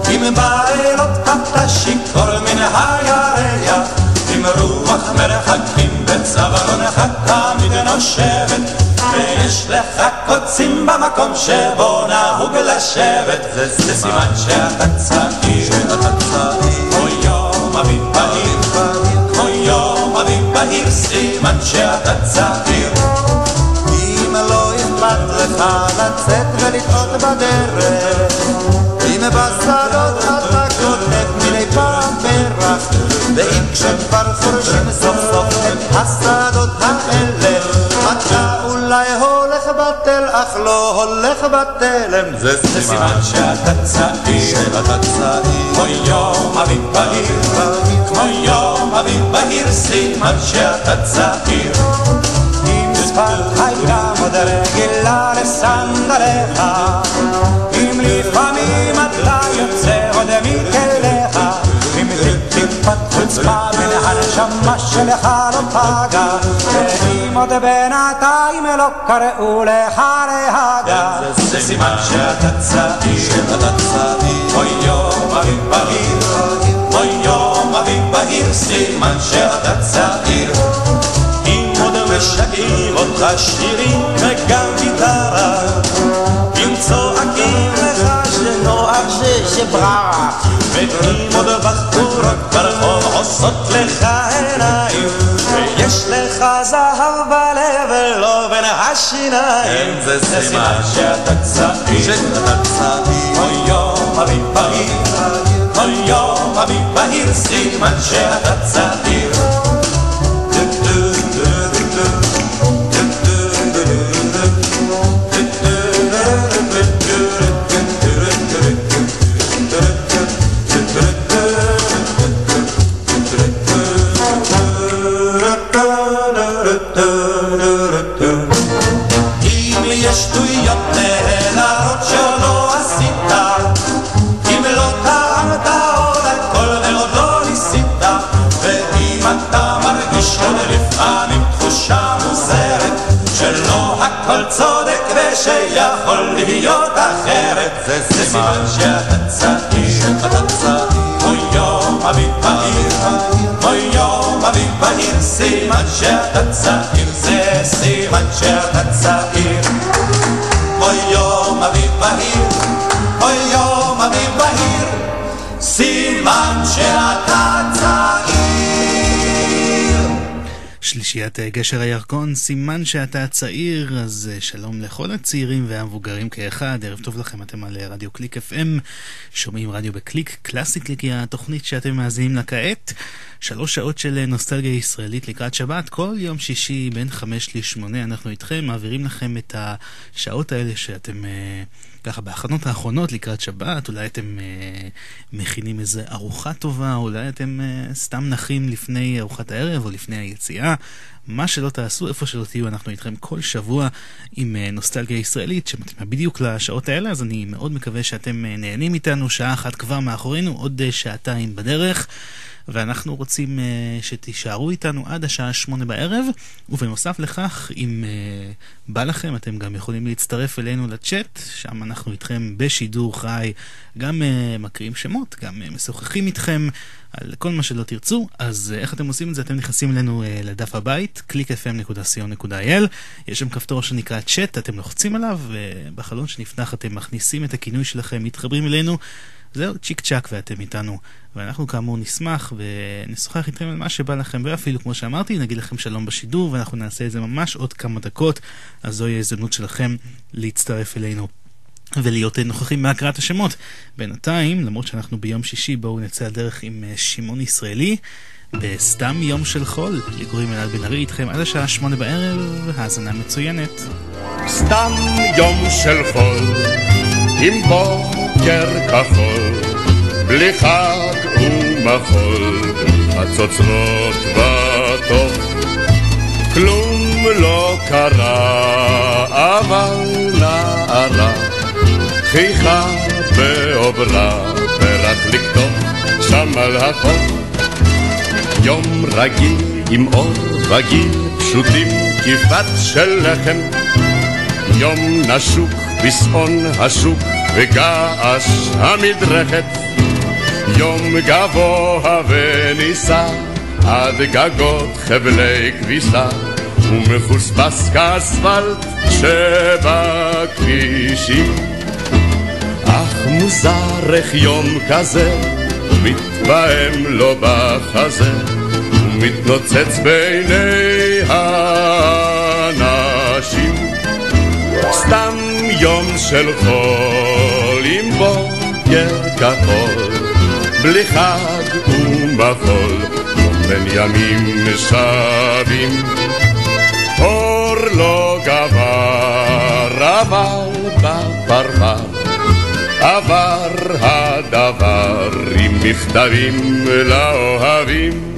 אם בלילות אתה שיכור מן הירח. עם רוח מרחקים בצווארונך תמיד נושבת. ויש לך קוצים במקום שבו נהוג לשבת. זה סימן שאתה צעיר. כמו יום אביב בהיר. כמו יום אביב בהיר סימן שאתה צעיר ולטעות בדרך. אם בשדות אתה כותב מדי פעם פרח ואם כשכבר חורשים סוף סוף את השדות האלה. אתה אולי הולך בטל אך לא הולך בתלם. זה סימן שאתה צעיר. שאתה צעיר. כמו יום אביב בהיר. כמו יום אביב בהיר סימן שאתה צעיר. אם שפת הים עוד רגילה לסנדליך אם לפעמים אתה יוצא עוד מכליך אם טיפת חוצפה מן הנשמה שלך לא פגה ואם עוד בינתיים לא קראו לך להגה זה סימן שאתה צעיר שאתה צעיר אוי יום אביב בהיר אוי יום אביב בהיר סימן שאתה צעיר משגעים אותך שירים וגם גיטרה. אם צועקים לך שנוח ששבררה ואם עוד בחורות ברחוב עושות לך עיניים. ויש לך זהב בלב ולא בין השיניים. זה סימן שאתה צעיר. שאתה צעיר. אוי יום אביב בהיר. אוי יום אביב בהיר. סימן שאתה צעיר זה סימן שאתה צעיר שאתה צעיר אוי יום אביב בהיר אוי יום אביב בהיר סימן שאתה צעיר זה סימן שאתה צעיר אוי יום אביב בהיר שלישיית אה, גשר הירקון, סימן שאתה צעיר, אז אה, שלום לכל הצעירים והמבוגרים כאחד, ערב טוב לכם, אתם על אה, רדיו קליק FM, שומעים רדיו בקליק, קלאסי קליק התוכנית שאתם מאזינים לה כעת, שלוש שעות של נוסטלגיה ישראלית לקראת שבת, כל יום שישי בין חמש לשמונה אנחנו איתכם, מעבירים לכם את השעות האלה שאתם... ככה בהכנות האחרונות לקראת שבת, אולי אתם אה, מכינים איזה ארוחה טובה, אולי אתם אה, סתם נחים לפני ארוחת הערב או לפני היציאה. מה שלא תעשו, איפה שלא תהיו, אנחנו איתכם כל שבוע עם אה, נוסטלגיה ישראלית שמתאימה בדיוק לשעות האלה, אז אני מאוד מקווה שאתם אה, נהנים איתנו, שעה אחת כבר מאחורינו, עוד אה, שעתיים בדרך. ואנחנו רוצים uh, שתישארו איתנו עד השעה שמונה בערב, ובנוסף לכך, אם uh, בא לכם, אתם גם יכולים להצטרף אלינו לצ'אט, שם אנחנו איתכם בשידור חי, גם uh, מקריאים שמות, גם משוחחים איתכם על כל מה שלא תרצו, אז איך אתם עושים את זה? אתם נכנסים אלינו לדף הבית, www.clickfm.co.il, יש שם כפתור שנקרא צ'אט, אתם לוחצים עליו, ובחלון שנפתח אתם מכניסים את הכינוי שלכם, מתחברים אלינו. זהו, צ'יק צ'אק ואתם איתנו. ואנחנו כאמור נשמח ונשוחח איתכם על מה שבא לכם, ואפילו כמו שאמרתי, נגיד לכם שלום בשידור, ואנחנו נעשה את זה ממש עוד כמה דקות, אז זוהי ההזדמנות שלכם להצטרף אלינו. ולהיות נוכחים בהקראת השמות. בינתיים, למרות שאנחנו ביום שישי, בואו נצא לדרך עם שמעון ישראלי. בסתם יום של חול, לי קוראים אלעד בן ארי איתכם עד השעה שמונה בערב, האזנה מצוינת. סתם יום של חול, עם בוקר כחול, בלי חג ומחול, הצוצרות בטוב. כלום לא קרה, אבל נערה, חיכה בעוברה, ורק לכתוב שם על החוף. יום רגיל עם אור רגיל, פשוטים כפת של לחם. יום נשוק בשעון השוק וגעש המדרכת. יום גבוה ונישא עד גגות חבלי כביסה ומחוספס כאספלט שבכבישים. אך מוזר איך יום כזה מתפעם לו בחזה ומתנוצץ בעיני האנשים. סתם יום של חול עם בוקר כחול בלי חג ומחול בין ימים משבים אור לא גבר אבל בפרבר עבר הדבר עם מכתבים לאוהבים.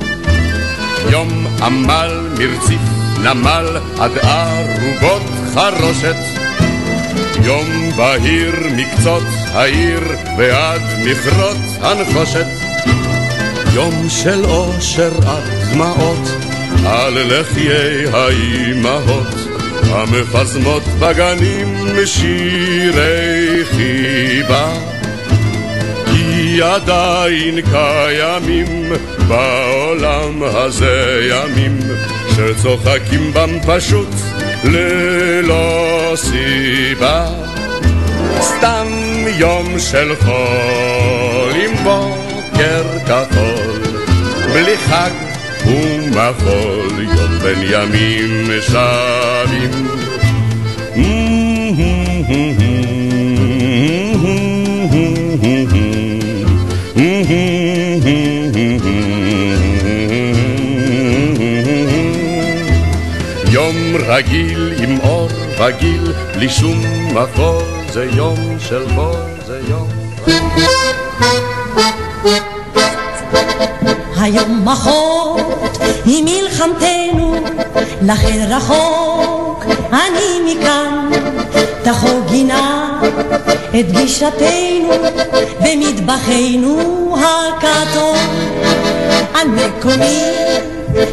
יום עמל מרציף נמל עד ערוגות חרושת יום בהיר מקצות העיר ועד מכרות הנחושת. יום של אושר עד דמעות על לחיי האימהות המפזמות בגנים שירי חיבה. כי עדיין קיימים בעולם הזה ימים שצוחקים בם פשוט ללא סיבה. סתם יום של חול עם בוקר כחול בלי חג ומחול יום בין ימים משבים רגיל עם אור רגיל, בלי שום מחול, זה יום של חול, זה יום היום אחות היא מלחמתנו, לכן רחוק אני מכאן. תחוגינה את גישתנו במטבחנו. על מקומי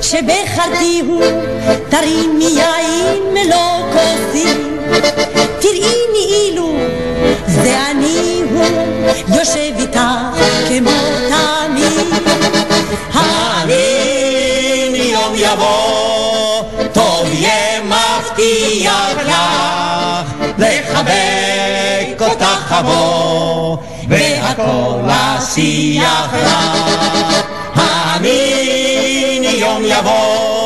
שבחרתי הוא תרימי יין מלוא כוסי תראיני אילו זה אני הוא יושב איתך כמו תמיד. האמיני יום יבוא טוב יהיה מבטיח לך לחבק אותך אבוא והכל אשיח לך. האמיני יום יבוא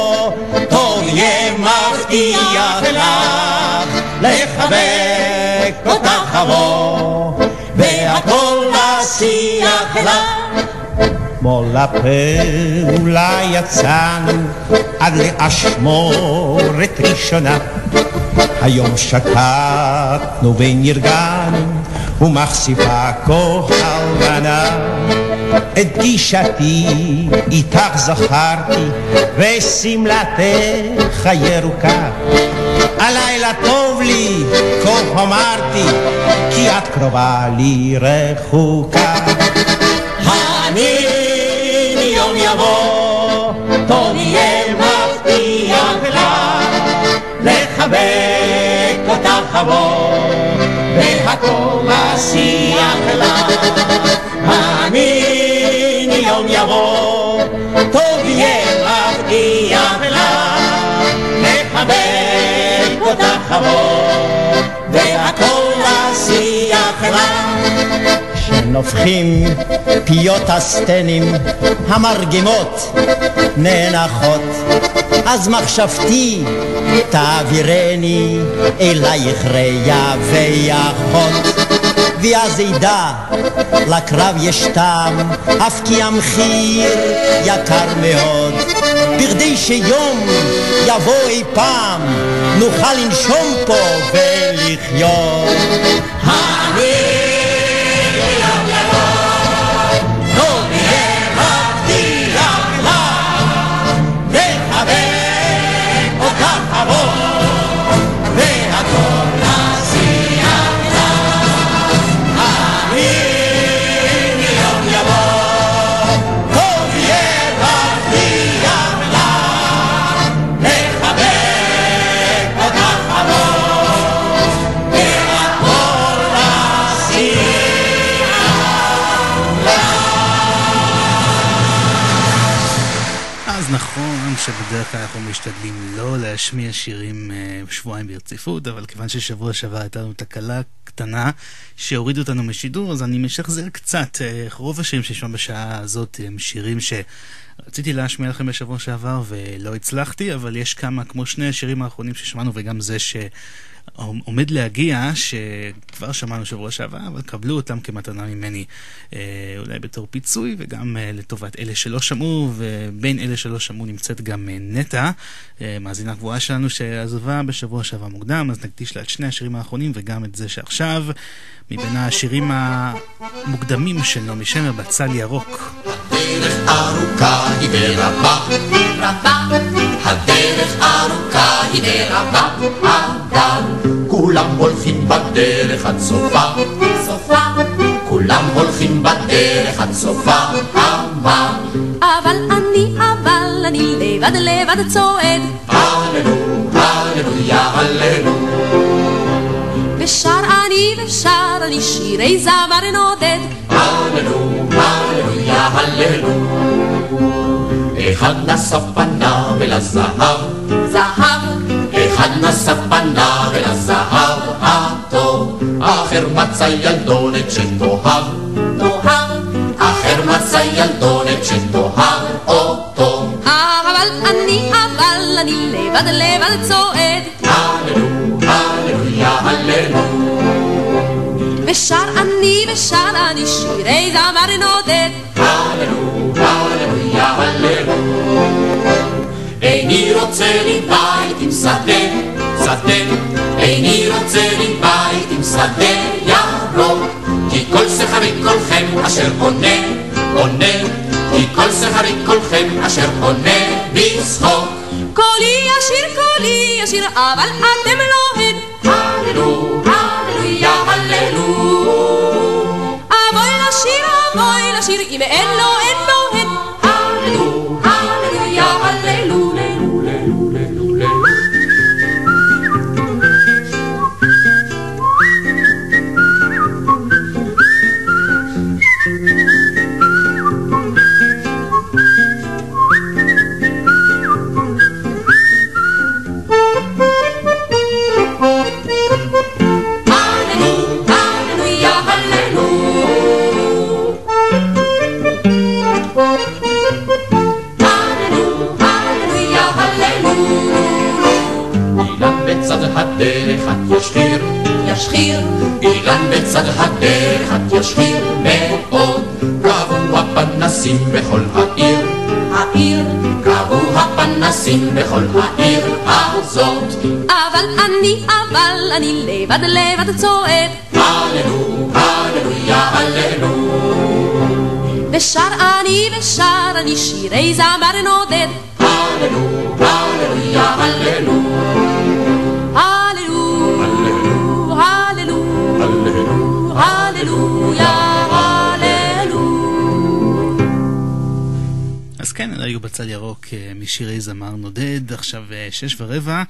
יהיה מבטיח לך לחבק אותך אבוא והכל אשיח לך. כמו לפעולה יצאנו עד לאשמורת ראשונה. היום שקטנו ונרגענו ומחשיפה כה הלבנה את גישתי איתך זכרתי ושמלתך הירוקה הלילה טוב לי כה אמרתי כי את קרובה לי רחוקה. האמיני יום יבוא טוב יהיה מבטיח לך לחבק אותך אבוא אשיח לך האמיני יום יבוא טוב יהיה מבטיח לך לחבק אותך אבוא והכל אשיח לך נופחים פיות הסטנים המרגמות נאנחות אז מחשבתי תעבירני אלייך ראיה ואחות ואז אדע לקרב יש טעם אף כי המחיר יקר מאוד. בכדי שיום יבוא אי פעם נוכל לנשום פה ולחיות שבדרך כלל אנחנו משתדלים לא להשמיע שירים uh, שבועיים ברציפות, אבל כיוון ששבוע שעבר הייתה לנו תקלה קטנה שהורידו אותנו משידור, אז אני משחזר קצת. Uh, רוב השירים שיש בשעה הזאת הם שירים ש... רציתי להשמיע לכם בשבוע שעבר ולא הצלחתי, אבל יש כמה, כמו שני השירים האחרונים ששמענו וגם זה ש... עומד להגיע, שכבר שמענו שבוע שעבר, אבל קבלו אותם כמתנה ממני, אה, אולי בתור פיצוי וגם אה, לטובת אלה שלא שמעו, ובין אלה שלא שמעו נמצאת גם אה, נטע, מאזינה קבועה שלנו שעזבה בשבוע שעבר מוקדם, אז נקדיש לה את שני השירים האחרונים וגם את זה שעכשיו, מבין השירים המוקדמים של נעמי שמר, בצל ירוק. הדרך ארוכה היא ורבה, רבה, הדרך ארוכה היא ורבה, אבל כולם הולכים בדרך עד סופה, סופה, כולם הולכים בדרך עד סופה, אבל, אבל אני, אבל אני לבד לבד צועד, הללו, הללויה, הללו. ושר אני ושר אני שירי זמר נודד, הללו, הללויה, הללו. אחד נשא פניו אל הזהב, זהב, אחד נשא פניו אל הזהב הטוב, אחר מצא ילדונת שתאהב, תאהב, אחר מצא ילדונת שתאהב אותו. אבל אני, אבל אני לבד לבד צועד, ושר אני ושר אני שירי זמר נודד, הללו, הללויה, הללו. איני רוצה לי בית עם שדה, שדה, איני רוצה לי בית עם שדה ירוק, כי כל שכרי כולכם אשר עונה, עונה, כי כל שכרי כולכם אשר עונה בצחוק. קולי ישיר קולי ישיר אבל אתם לא הן, הללו, הללויה, לשיר אם אין לו אין לו הדרך את ישחיר, ישחיר, אילן בצד הדרך את ישחיר מאוד. קבעו הפנסים בכל העיר, העיר, קבעו הפנסים בכל העיר הזאת. אבל אני אבל אני לבד לבד צועד, הללו, הללויה, הללו. ושר אני ושר אני שירי זמר נודד, הללו, הללויה, הללו. הללו, אז כן, היו בצל ירוק אה, משירי זמר נודד, עכשיו אה, שש ורבע,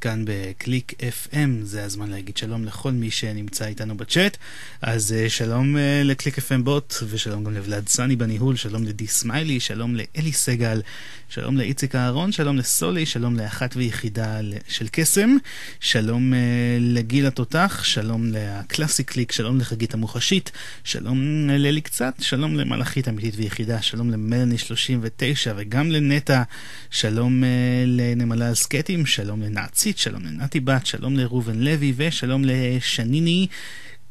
כאן בקליק FM, זה הזמן להגיד שלום לכל מי שנמצא איתנו בצ'אט. אז אה, שלום אה, לקליק FM בוט, ושלום גם לוולד סני בניהול, שלום לדי סמיילי, שלום לאלי סגל, שלום לאיציק אהרון, שלום לסולי, שלום לאחת ויחידה של קסם, שלום אה, לגיל התותח, שלום לקלאסי קליק, שלום לחגית המוחשית, שלום לאלי קצת, שלום למלאכית אמיתית ויחידה, שלום למלני 39 וגם לנטע, שלום לנמלה הסקטים, שלום לנעצית, שלום לנתי בת, שלום לראובן לוי ושלום לשניני.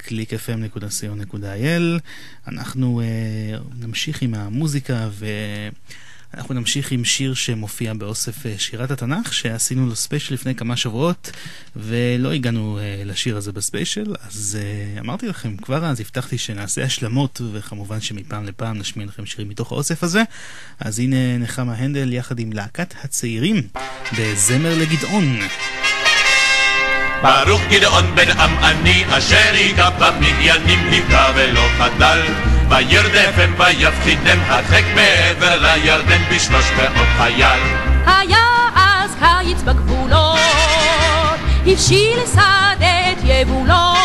www.clickfm.co.il אנחנו אה, נמשיך עם המוזיקה ואנחנו נמשיך עם שיר שמופיע באוסף אה, שירת התנ"ך שעשינו לו ספיישל לפני כמה שבועות ולא הגענו אה, לשיר הזה בספיישל אז אה, אמרתי לכם כבר אז הבטחתי שנעשה השלמות וכמובן שמפעם לפעם נשמיע לכם שירים מתוך האוסף הזה. אז הנה נחמה הנדל יחד עם להקת הצעירים בזמר לגדעון ברוך גדעון בן עמאני, אשר יגע במניינים נפגע ולא חדל. וירדפם ויפחידם הרחק מעבר לירדן בשלוש מאות חייל. היה אז קיץ בגבולות, הבשיל שדת יבולות,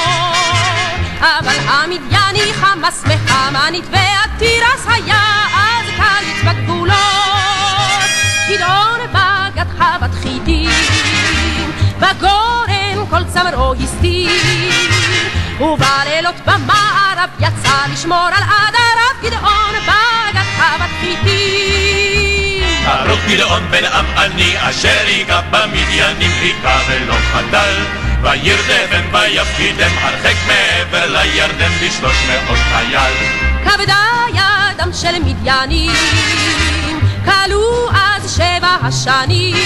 אבל המדייני חמאס מחמנית והתירס היה אז קיץ בגבולות. גדעון בגד חוות חיטים, בגור כל צמר או הסתיר. ובלילות במערב יצא לשמור על עד הרב גדעון בעגת חוות חיטים. גדעון בן עם אני אשר היכה במדיינים היכה ולא חדל. וירדבן ויפקידם הרחק מעבר לירדן בשלוש מאות חייל. כבדה ידם של מדיינים, כלו אז שבע השנים.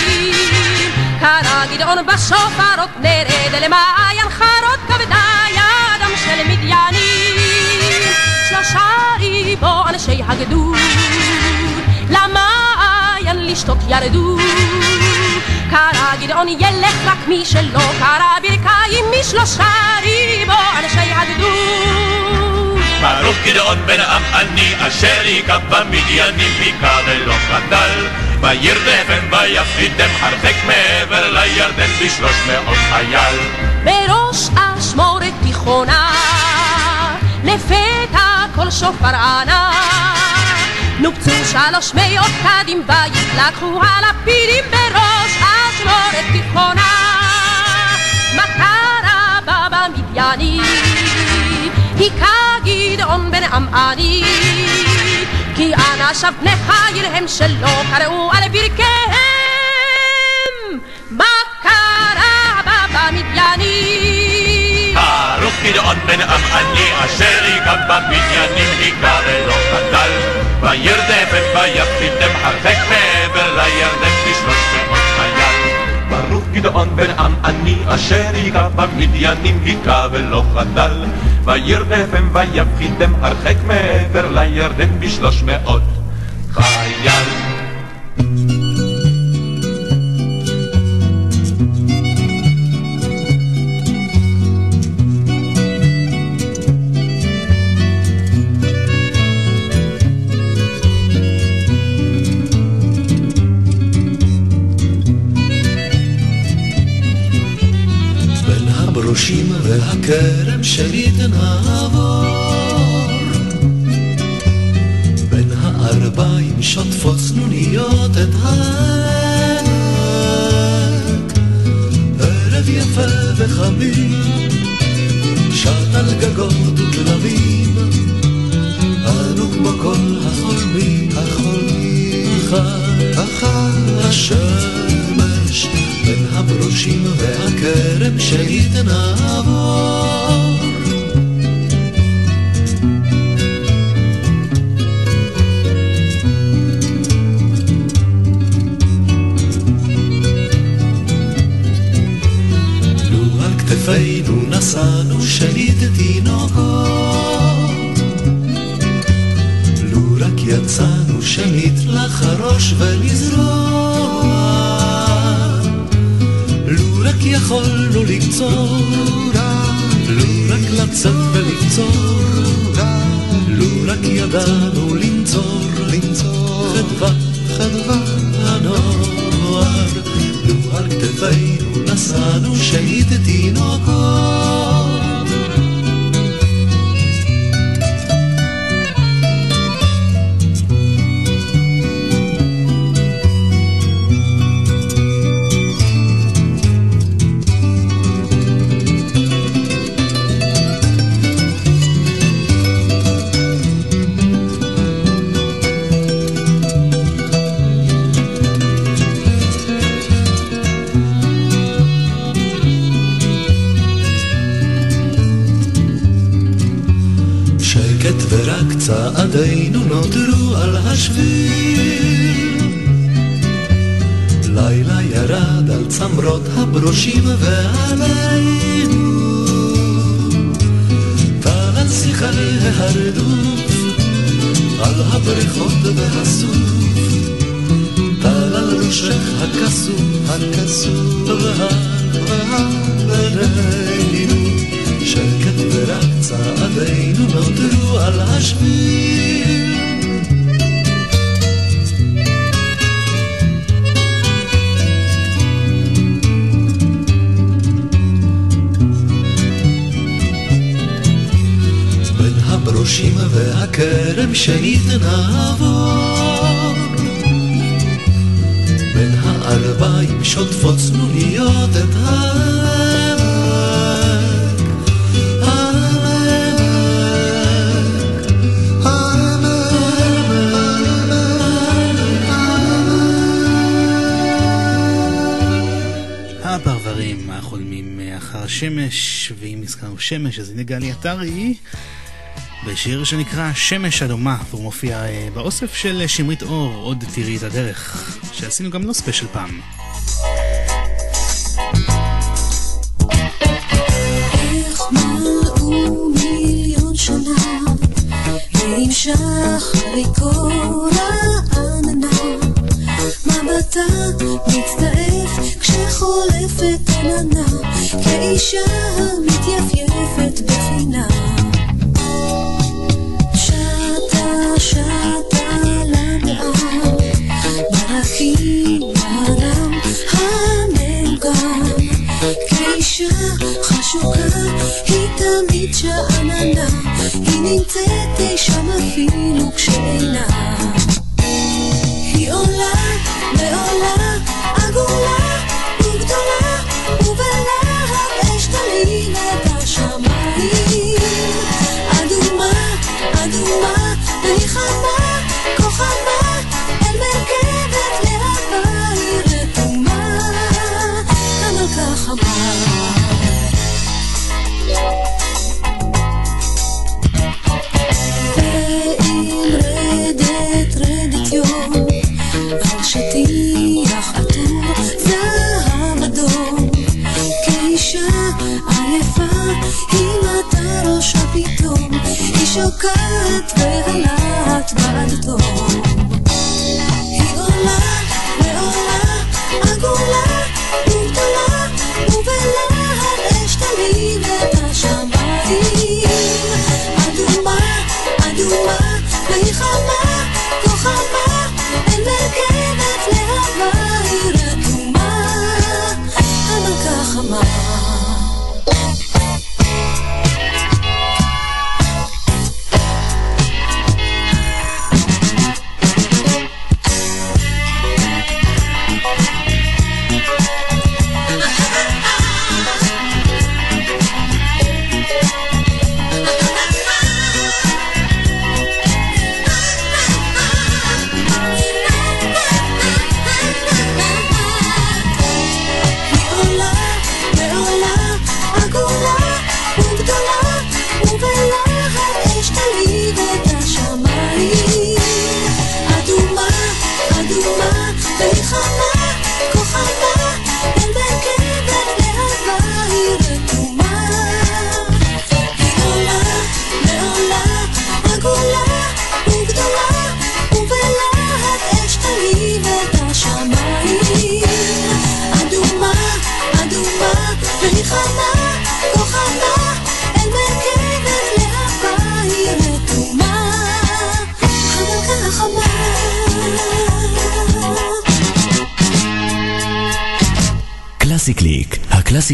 קרא גדעון בשופרות נרד למעיין חרות כבדה ידם של מדיינים. שלושה ריבו אנשי הגדוד למעיין לשתות ירדו. קרא גדעון ילך רק מי שלא קרא ברכיים משלושה ריבו אנשי הגדוד ברוך גדעון בן עמעני אשר היכה במדיינים היכה ולא חדל וירדפם ויפחידם הרחק מעבר לירדן בשלוש מאות חייל. בראש אשמורת תיכונה לפתע כל שופר ענה. נופצו שלוש מאות קדים ויתלקחו הלפידים בראש אשמורת תיכונה. בה במדיינים היכה גדעון בן עמעני כי אנשיו בני חיל הם שלא קראו על ברכיהם מה קרה במדיינים ברוך גדעון בן עמעני אשר היכה במדיינים היכה ולא חדל וירדפם ויפחידם הרחק מעבר לירדן בשלוש מאות חייל. ברוך גדעון בן עמעני אשר היכה במדיינים היכה ולא חדל וירדפם ויפחידם הרחק מעבר לירדן בשלוש מאות חייל. והכרם שלי תנעבור. בין הערביים שוטפות סנוניות את העמק ערב יפה וחמים שט על גגות וגלמים אנו כמו כל החולמים החולמים אחר השמש הברושים והכרם שלי תנעבור פרלמנטרי אה, בשיר שנקרא "שמש אדומה", והוא מופיע אה, באוסף של שמרית אור, עוד תראי את הדרך, שעשינו גם לו ספיישל פעם.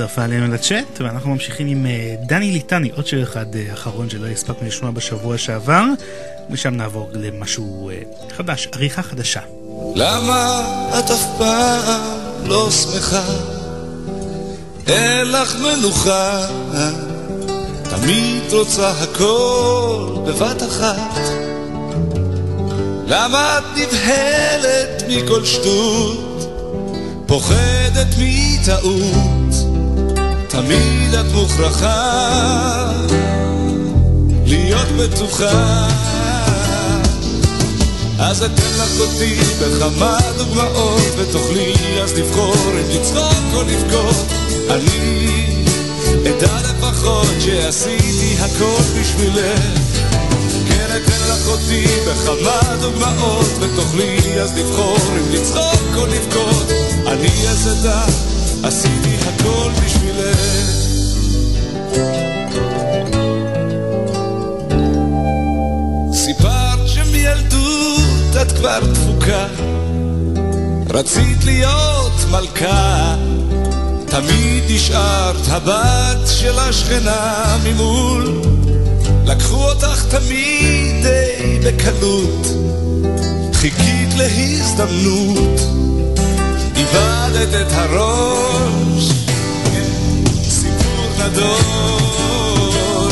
שהצטרפה אלינו לצ'אט, ואנחנו ממשיכים עם אה, דני ליטני, עוד שיר אחד אה, אחרון שלא הספקנו לשמוע בשבוע שעבר, ושם נעבור למשהו חדש, עריכה חדשה. למה את אף פעם לא שמחה? אין לך מנוחה, תמיד רוצה הכל בבת אחת. למה את נבהלת מכל שטות, פוחדת מטעות, תמיד את מוכרחה להיות בטוחה. אז אתן לך אותי בכמה דוגמאות ותוכלי אז לבחור אם לצחוק או לבכות. אני אדע לפחות שעשיתי הכל בשבילך. כן אתן לך אותי בכמה דוגמאות ותוכלי אז לבחור אם לצחוק או לבכות. אני אז אדע עשיתי הכל בשבילך. סיפרת שמילדות את כבר דפוקה, רצית להיות מלכה, תמיד נשארת הבת של השכנה ממול, לקחו אותך תמיד די בקלות, חיכית להזדמנות, איבדת את הראש, נדוש,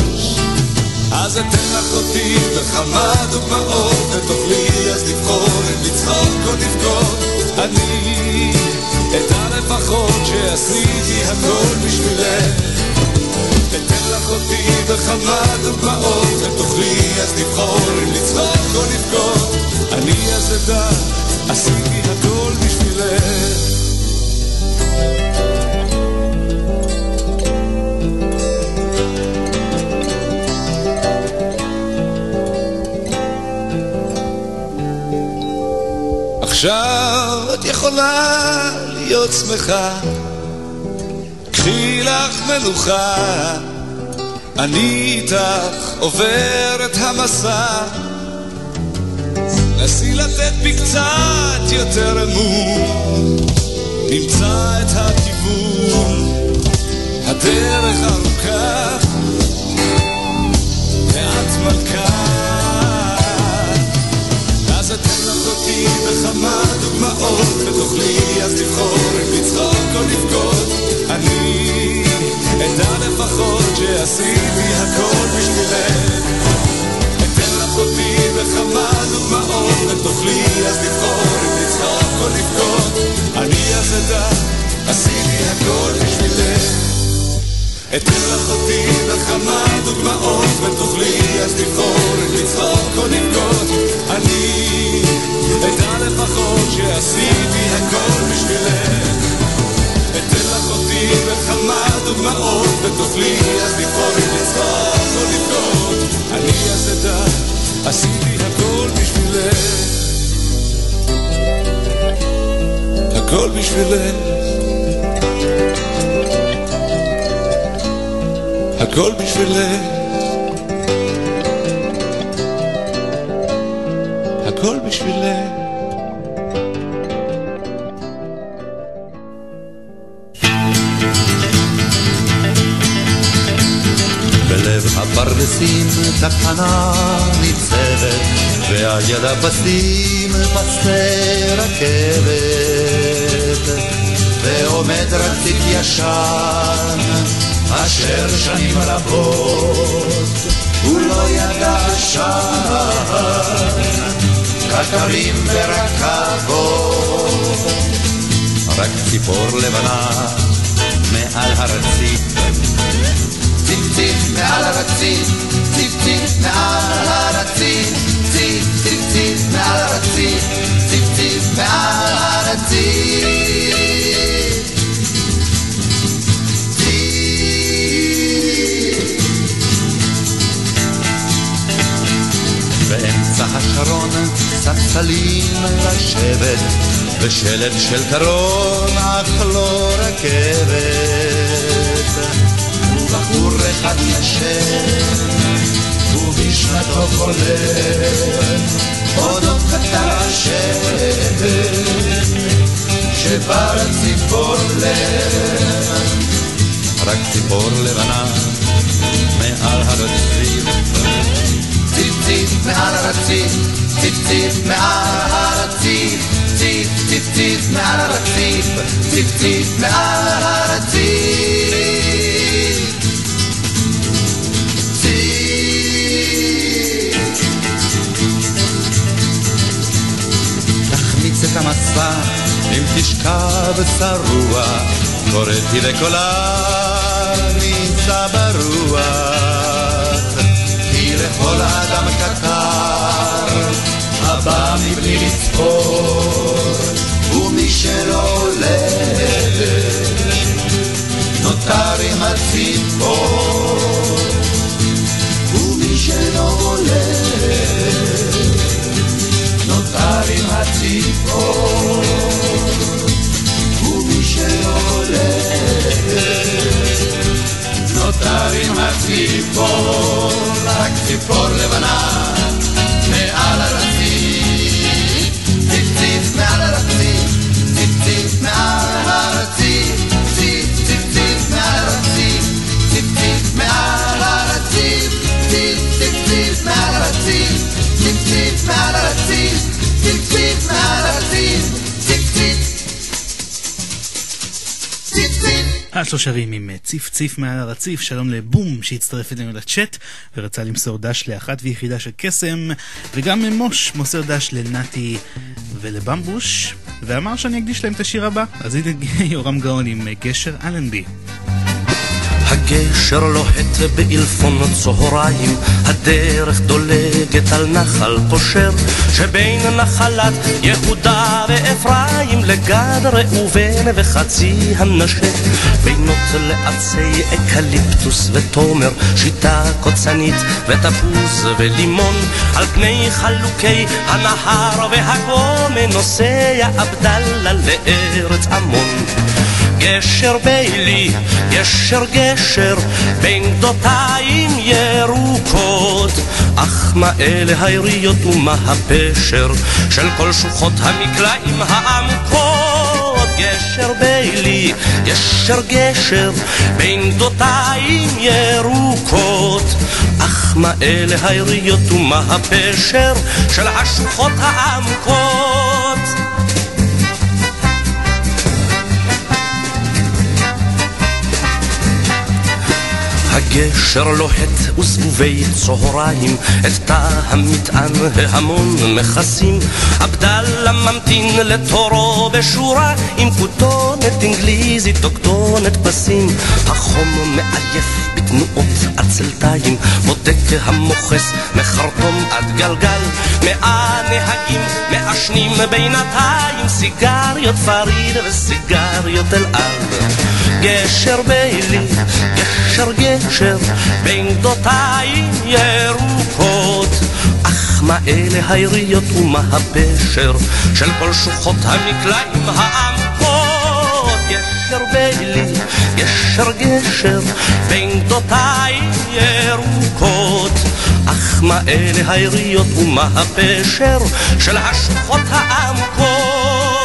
אז אתן לך אותי בכמה דוגמאות ותוכלי אז לבחור אם לצחוק או לבכות. אני אדע לפחות שעשיתי הכל בשבילך. אתן לך אותי בכמה דוגמאות ותוכלי אז לבחור אם לצחוק או לבכות. אני אז אדע עשיתי הכל בשבילך עכשיו את יכולה להיות שמחה, קחי לך מנוחה, אני איתך עובר את המסע. נסי לתת בי קצת יותר אמון, נמצא את הכיוון, הדרך ארוכה, בכמה דוגמאות, ותוכלי אז לבחור אם לצחוק או לבכות. אני אדע לפחות שעשיתי הכל בשבילך. אתן לך אותי בכמה דוגמאות, ותוכלי אז לבחור אם לצחוק או לבכות. אני אז אדע, עשיתי הכל בשבילך. אתן לך אותי בכמה דוגמאות ותוכלי אז לבחור אם לצחוק או לבכות. אני אדע לפחות שעשיתי הכל בשבילך. אתן לך אותי בכמה דוגמאות ותוכלי אז לבחור אם לצחוק או לבכות. אני אז אדע עשיתי הכל בשבילך. בשבילך, הכל בשבילך, הכל בשבילך. בלב הפרדסים תחנה ניצבת, ועל יד הבתים פסי רכבת. ועומד רציף ישן, אשר שנים רבות הוא לא ידע עשן, רק ערים ורכבות. רק ציפור לבנה מעל הרציף ציף ציף מעל הרציף, ציף ציף מעל הרציף, ציף ציף ציף מעל הרציף, ציף ציף מעל הרציף. באמצע השרון ספסלים לשבת ושלט של קרון אך לא רכבת. ובחור אחד ישן ובשנתו חולם אודות קטר השן שבר ציפור לב רק ציפור לבנה מעל ציף מעל הרציף ציף ציף מעל הרציף ציף ציף ציף מעל הרציף ציף ציף מעל הרציף תחמיץ את המסע אם תשכב שרוע קוראתי בקולה נישא ברוח כי לכל אדם הבא מבלי לצפור ומי שלא הולדת נותר עם הציפור. ומי שלא הולדת נותר עם הציפור. ומי שלא הולדת נותר עם הציפור. רק ציפור לבנה מעל הרציף מעל הרציף ציף ציף מעל הרציף ציף ציף ציף ציף השלוש שרים עם אה, ציף מעל הרציף, שלום לבום שהצטרף אלינו לצ'אט ורצה למסור דש לאחת ויחידה של קסם. וגם מוש מוסר דש לנתי ולבמבוש ואמר שאני אקדיש להם את השיר הבא. אז הנה יורם גאון עם אה, גשר אלנבי הגשר לוהט באלפון צהריים, הדרך דולגת על נחל פושר, שבין נחלת יהודה ואפרים לגד ראובן וחצי המנשה, בינות לעצי אקליפטוס ותומר, שיטה קוצנית ותפוז ולימון, על פני חלוקי הנהר והגומא נוסע עבדאללה לארץ עמון. גשר אלנבי, גשר גשר, בין גדותיים ירוקות. אך מה אלה היריות ומה הפשר של כל שוחות המקלעים העמקות? גשר בילי, גשר גשר, בין גדותיים ירוקות. אך מה אלה היריות ומה הפשר של השוחות העמקות? הגשר לוהט וזבובי צהריים, את תא המטען והמון מכסים. עבדאללה ממתין לתורו בשורה, עם כותונת אנגליזית או כתונת פסים. החום מעייף בתנועות עצלתיים, בודק המוכס מחרטום עד גלגל. מאה נהגים מעשנים בינתיים, סיגריות פריד וסיגריות אל. גשר בילי, גשר גשר, בין גדותיים ירוקות. אך מה אלה היריות ומה הפשר של כל שוחות המקלעים העמקות? בילי, גשר גשר בין גדותיי ירוקות. אך מה אלה היריות ומה הפשר של השוחות העמקות?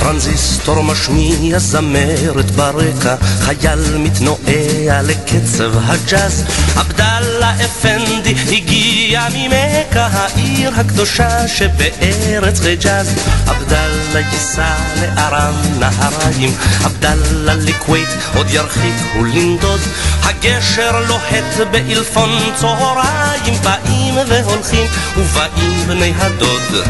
טרנזיסטור משמיע זמרת ברקע, חייל מתנועע לקצב הג'אז. עבדאללה אפנדי הגיע ממכה, העיר הקדושה שבארץ חיג'אז. עבדאללה ייסע לארם נהריים, עבדאללה לכווית עוד ירחיק ולנדוד. הגשר לוהט באלפון צהריים, באים והולכים ובאים בני הדוד.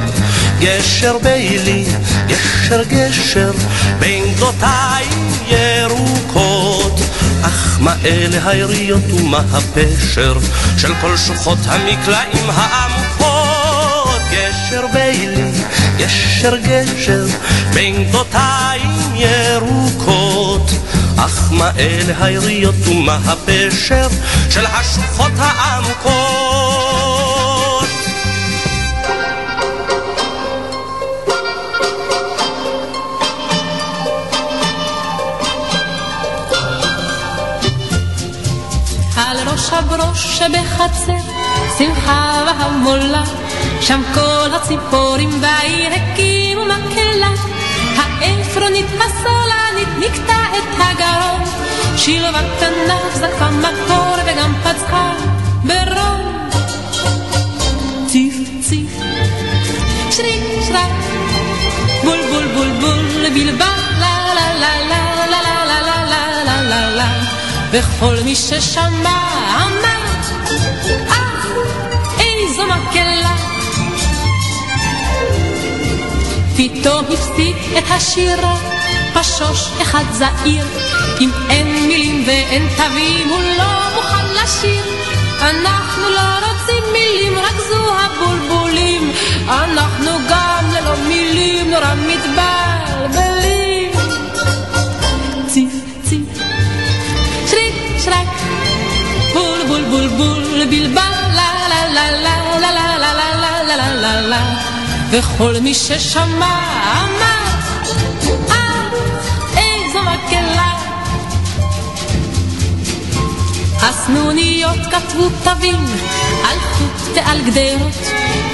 גשר בילי, גשר גשר, בין גדותיי ירוקות. אך מה אלה היריות ומה הפשר של כל שוחות המקלעים העמוקות? גשר בילי, גשר גשר, בין גדותיי ירוקות. אך מה אלה היריות ומה הפשר של השוחות העמוקות? הברוש שבחצר, שמחה והמולה, שם כל הציפורים בעיר הקימו מקהלה. העפרונית הסולנית נקטע את הגרון, שילבה קטנה זקפה מקור וגם פצחה ברון. ציף ציף, שריק שרק, בול בול בול בול, בלבל, לה לה לה לה וכל מי ששמע אמר, אה, איזו מקהלה. פתאום הפסיק את השירה, פשוש אחד זעיר, אם אין מילים ואין תווים, הוא לא מוכן לשיר. אנחנו לא רוצים מילים, רק זו הבולבולים. אנחנו גם ללא מילים נורא מתבלבלים. בול בול בול בול בלבל לה לה לה לה לה לה לה לה לה לה לה לה וכל מי ששמע אמר אה איזו מקהלה הסנוניות כתבו תווים על חוט ועל גדרות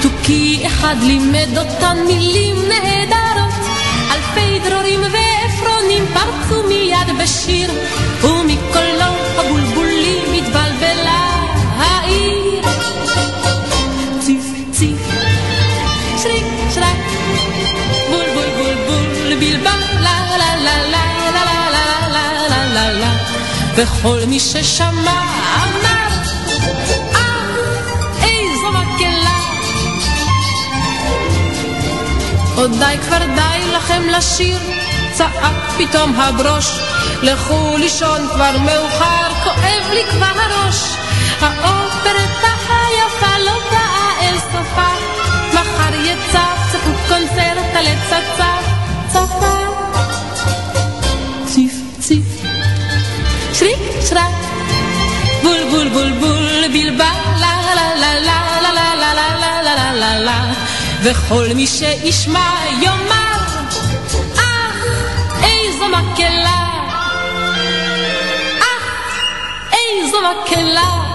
תוכי אחד לימד אותן מילים נהדרות אלפי דרורים ועפרונים פרצו מיד בשיר ומקולו הבולבולים התבלבלה וכל מי ששמע אמר אה איזו מקהלה. עוד די כבר די לכם לשיר צעק פתאום הברוש. לכו לישון כבר מאוחר כואב לי כבר הראש. האופרטה היפה לא באה אל סופה מחר יצפצפו קונצרטה לצצה צפה שרק בול בול בול בול בלבל לה לה לה לה לה לה לה לה לה לה לה לה וכל מי שישמע יאמר אה איזו מקהלה אה איזו מקהלה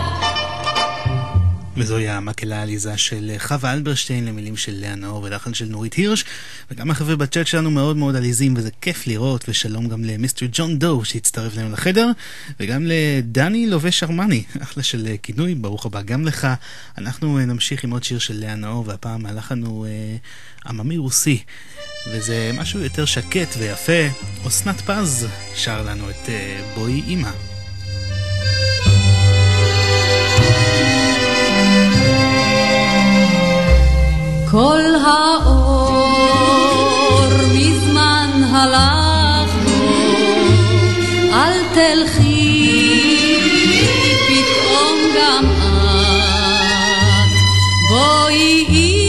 וזוהי המקהלה העליזה של חווה אלברשטיין למילים של לאה נאור ולחן של נורית הירש. וגם החבר'ה בצ'אט שלנו מאוד מאוד עליזים וזה כיף לראות ושלום גם למיסטר ג'ון דו שהצטרף אלינו לחדר וגם לדני לובש ארמני אחלה של כינוי ברוך הבא גם לך. אנחנו נמשיך עם עוד שיר של לאה נאור והפעם הלחן הוא אה, עממי רוסי. וזה משהו יותר שקט ויפה. אסנת פז שר לנו את אה, בואי אימא כל האור מזמן הלך בו, אל תלכי פתאום גם את. בואי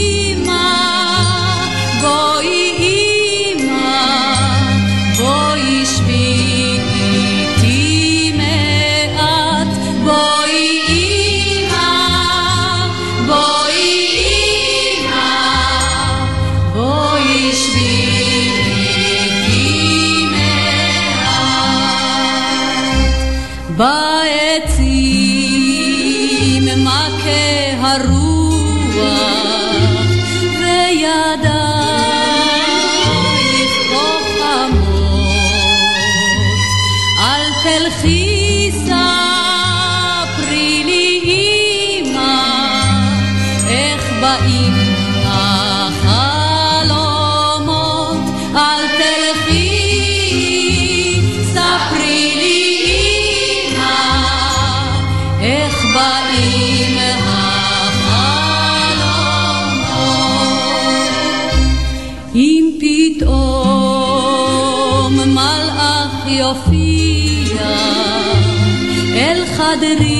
אל חדרי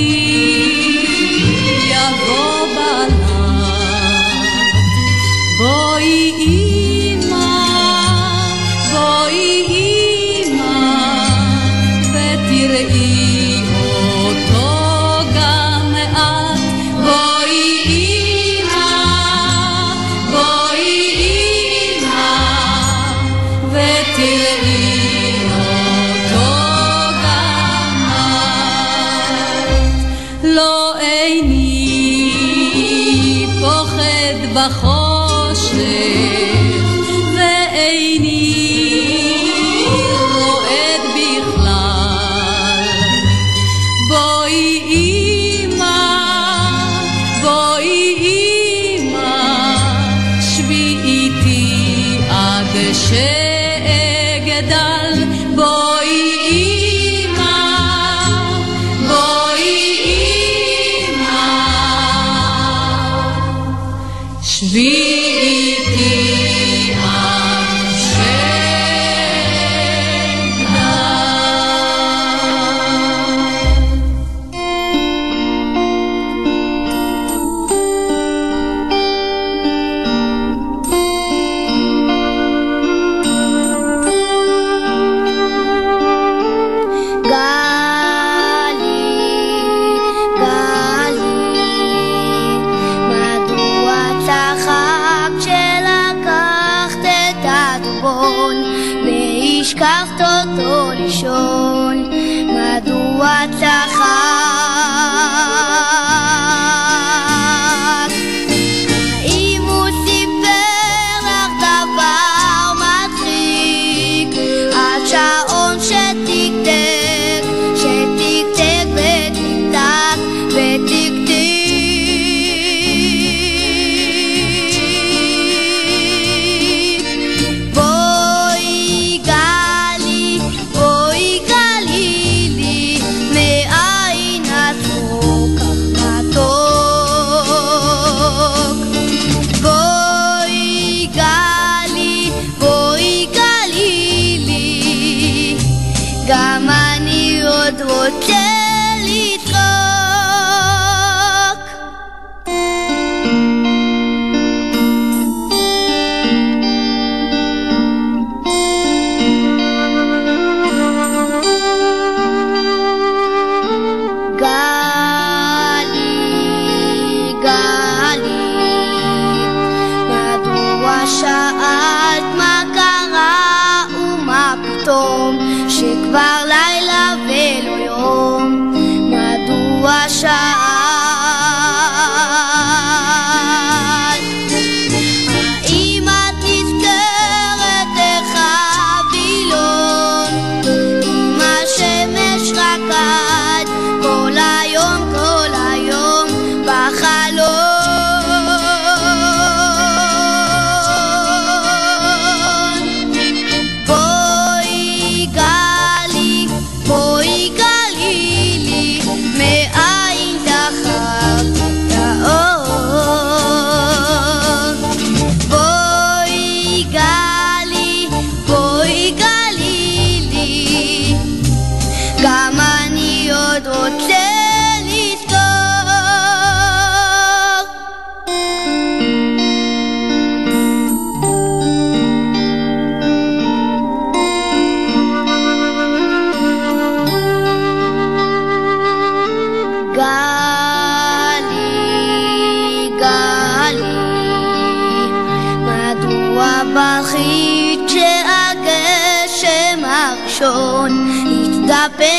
papel.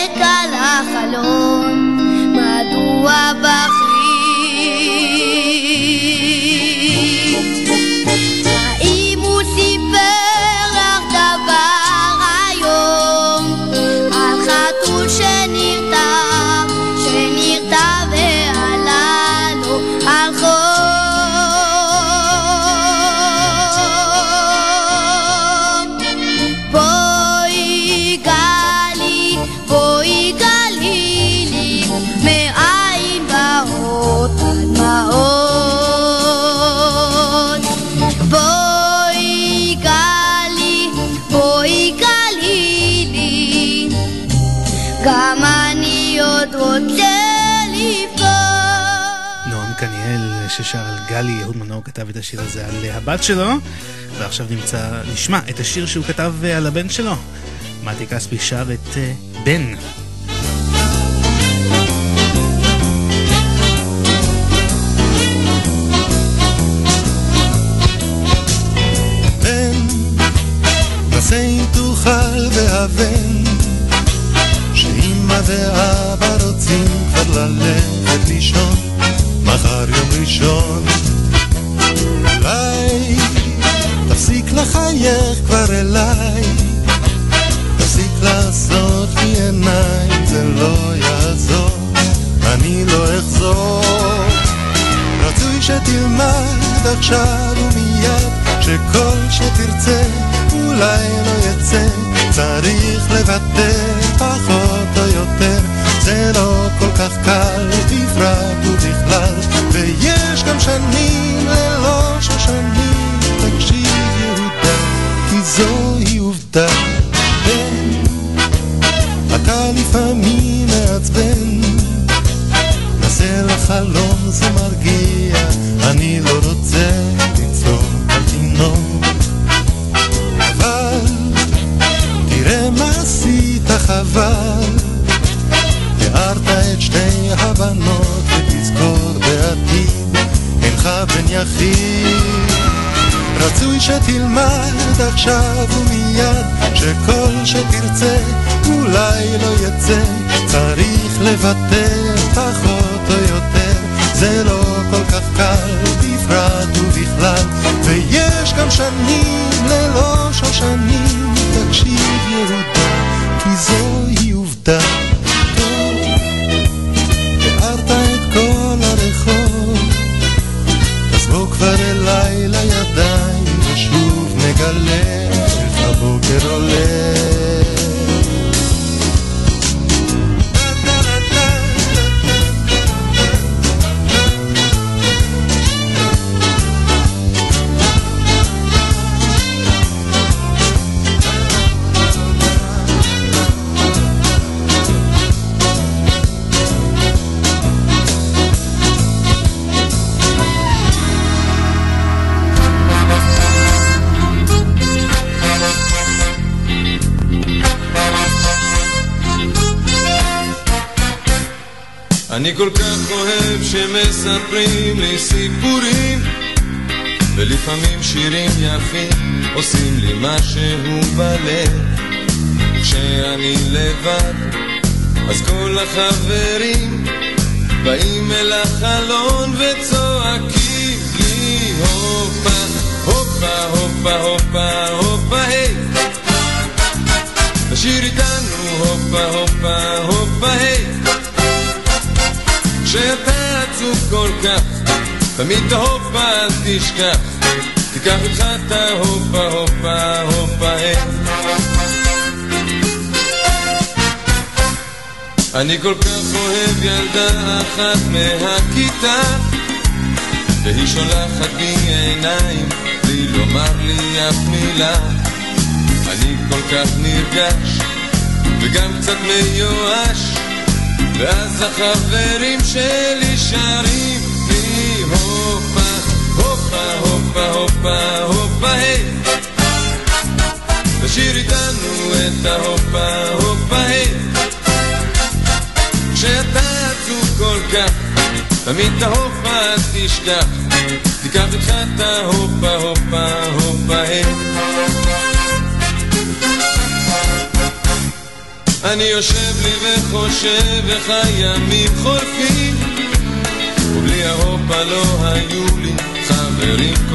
כתב את השיר הזה על אה, הבת שלו, ועכשיו נמצא, נשמע את השיר שהוא כתב אה, על הבן שלו. מתי כספי שר את אה, בן. Uh,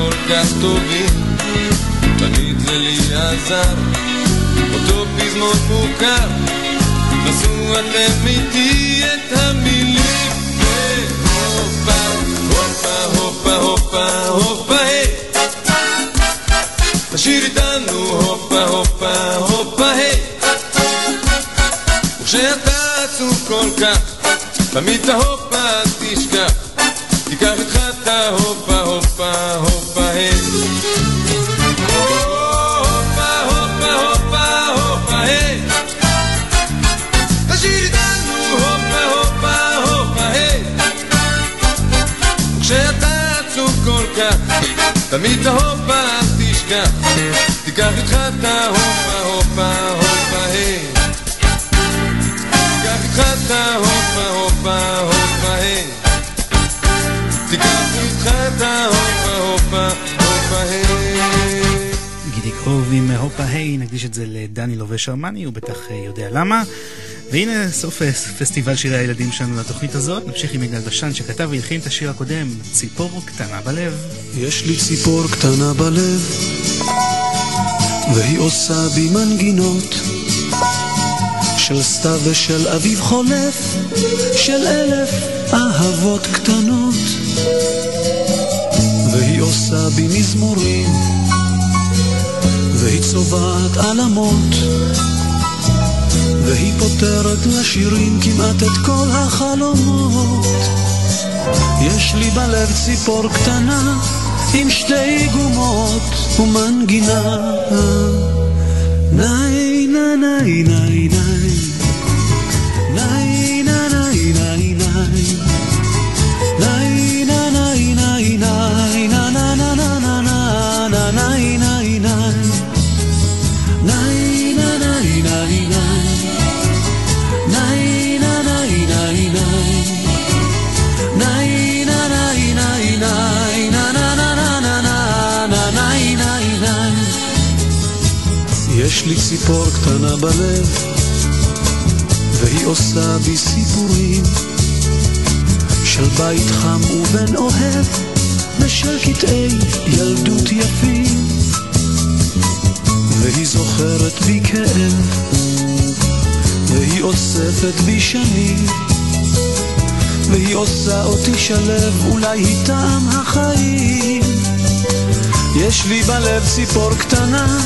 כל כך טובים, תמיד זה לי עזר. אותו פזמון מוכר, נשאו אתם איתי את המילים. והופה, הופה, הופה, הופה, הופה, היי. אה. תשאיר איתנו הופה, הופה, הופה, היי. וכשאתה עצוב כל כך, תמיד את ההופה תשכח. תמיד ההופה אל תשכח, תיקח איתך את ההופה, הופה, הופה, היי. תיקח איתך את ההופה, הופה, הופה, היי. תיקח איתך את ההופה, הופה, הופה, היי. גידי קרוב עם הופה היי, נקדיש את זה לדני לובש ארמני, הוא בטח אה, יודע למה. והנה סוף אה, פסטיבל שירי הילדים שלנו לתוכנית הזאת. נמשיך עם יגאל בשן שכתב והלחין את השיר הקודם, ציפור קטנה בלב. יש לי ציפור קטנה בלב, והיא עושה בי מנגינות של סתיו ושל אביב חולף, של אלף אהבות קטנות. והיא עושה בי מזמורים, והיא צובעת עלמות. והיא פותרת לשירים כמעט את כל החלומות. יש לי בלב ציפור קטנה עם שתי גומות ומנגינה. ניי ניי ניי ניי ציפור קטנה בלב והיא עושה בי סיפורים של בית חם ובן אוהב ושל קטעי ילדות יפים. והיא זוכרת בי כאב והיא אוספת בי שנים והיא עושה אותי שלב, אולי היא טעם החיים. יש לי בלב ציפור קטנה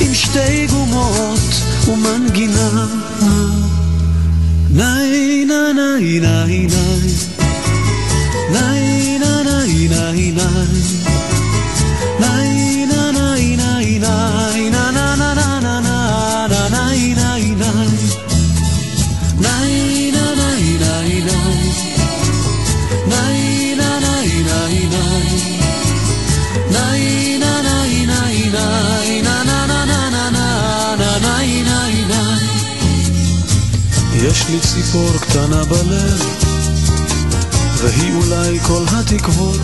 עם שתי גומות ומנגינה. ניי ניי ניי ניי ניי. ניי ניי ניי ניי ציפור קטנה בלב והיא אולי כל התקוות.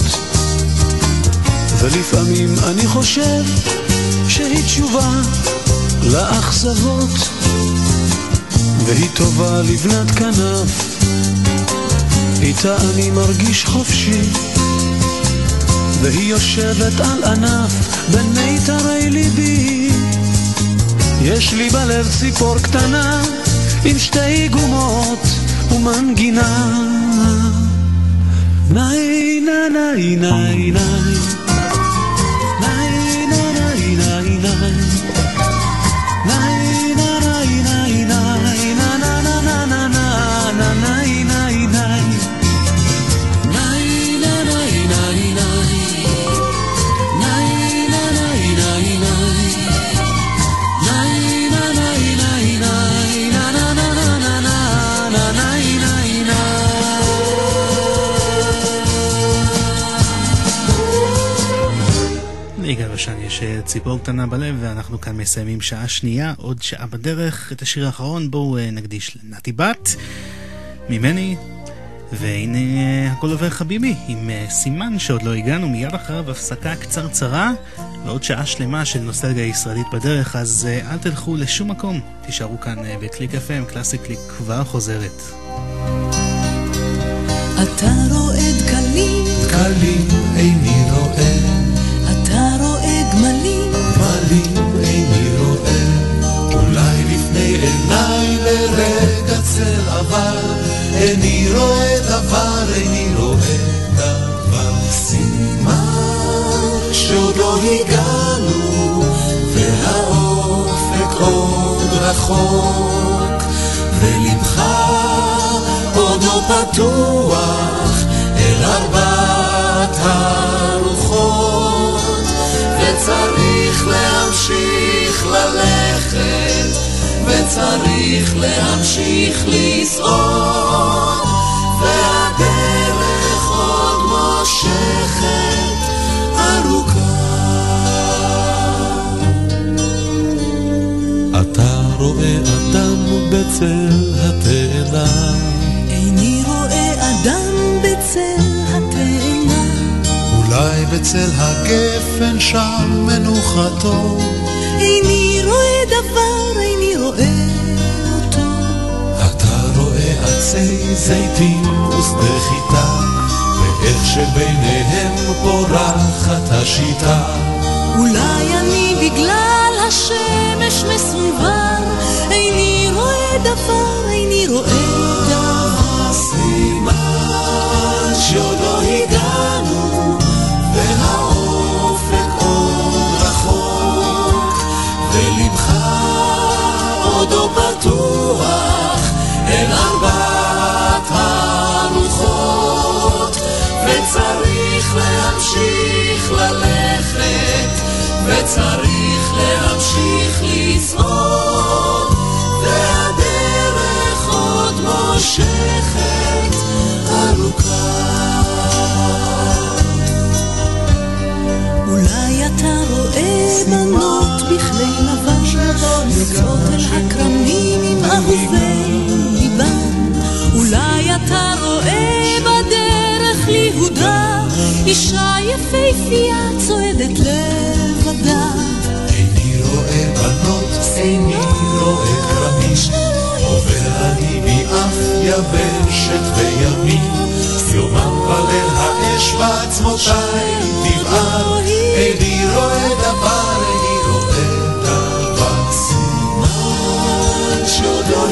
ולפעמים אני חושב שהיא תשובה לאכזבות והיא טובה לבנת כנף. איתה אני מרגיש חופשי והיא יושבת על ענף בין מיתרי ליבי. יש לי בלב ציפור קטנה עם שתי גומות ומנגינה. ניי ניי ניי ניי ציפור קטנה בלב, ואנחנו כאן מסיימים שעה שנייה, עוד שעה בדרך. את השיר האחרון בואו אה, נקדיש לנתי בת, ממני, והנה אה, הכל עובר חביבי, עם אה, סימן שעוד לא הגענו, מיד אחריו הפסקה קצרצרה, ועוד שעה שלמה של נוסטלגיה ישראלית בדרך, אז אל תלכו לשום מקום, תישארו כאן בקליק FM, קלאסי קליק כבר חוזרת. אתה רועד קלים, קלים עבר, איני רואה דבר, איני רואה דבר. סימן שעוד לא הגענו, והאופק עוד רחוק, ולבך עוד לא פתוח אל ארבעת הרוחות וצריך להמשיך ללכת צריך להמשיך לסעוד, והדרך עוד מושכת ארוכה. אתה רואה אדם בצל התאנה. איני רואה אדם בצל התאנה. אולי בצל הגפן שם מנוחתו. איני עצי זיתים ושדה חיטה, ואיך שביניהם פורחת השיטה. אולי אני בגלל השמש מסונבר, איני רואה דבר, איני רואה וצריך להמשיך לצעוד, והדרך עוד מושכת ארוכה. אולי אתה רואה בנות בכלי לבן, יוצאות אל הכרמים עם אהובי ליבן. אולי אתה רואה בדרך ליהודה, אישה יפהפייה צועדת לבדה. איני רואה בנות, איני רואה כרמים, עובר אני מאף יבשת וימים, יומם וליל האש בעצמותיי תבער, איני רואה דבר, איני רואה דבר, סימן שעוד לא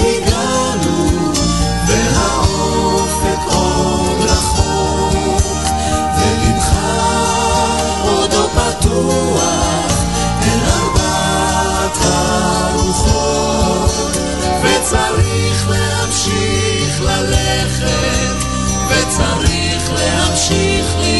הרוחות, וצריך להמשיך ללכת, וצריך להמשיך לצעוד,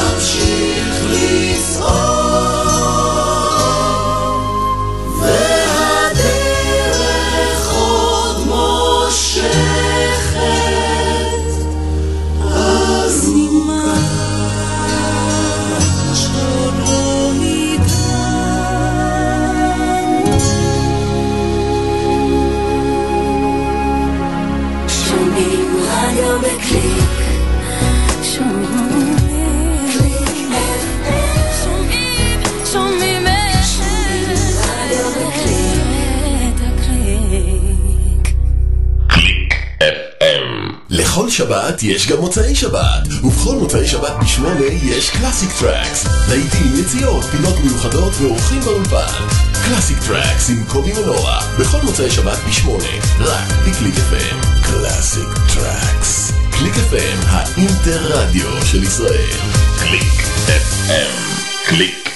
שבת יש גם מוצאי שבת, ובכל מוצאי שבת בשמונה יש Classic Tracks. להיטים, מציאות, פינות מיוחדות ואורחים באולפן. Classic Tracks עם קובי מנורה, בכל מוצאי שבת בשמונה, רק בקליק FM. Classic Tracks. קליק FM, האינטר רדיו של ישראל. קליק FM. קליק.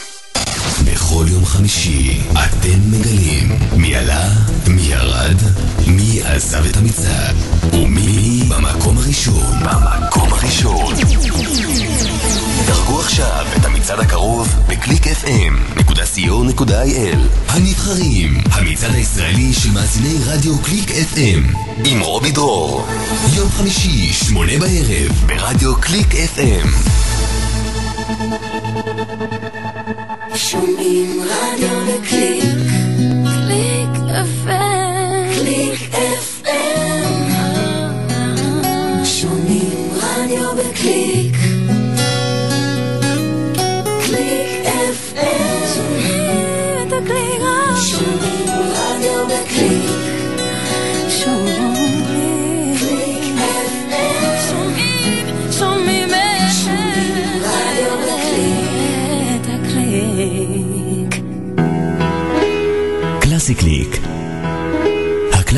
בכל יום חמישי אתם מגלים מי עלה, ירד, מי עזב את המצעד ומי במקום הראשון. במקום הראשון. דרגו עכשיו את המצעד הקרוב בקליק fm.co.il הנבחרים, המצעד הישראלי של מאזיני רדיו קליק FM עם רובי דרור. יום חמישי, שמונה בערב, ברדיו קליק FM. שומעים רדיו בקליק,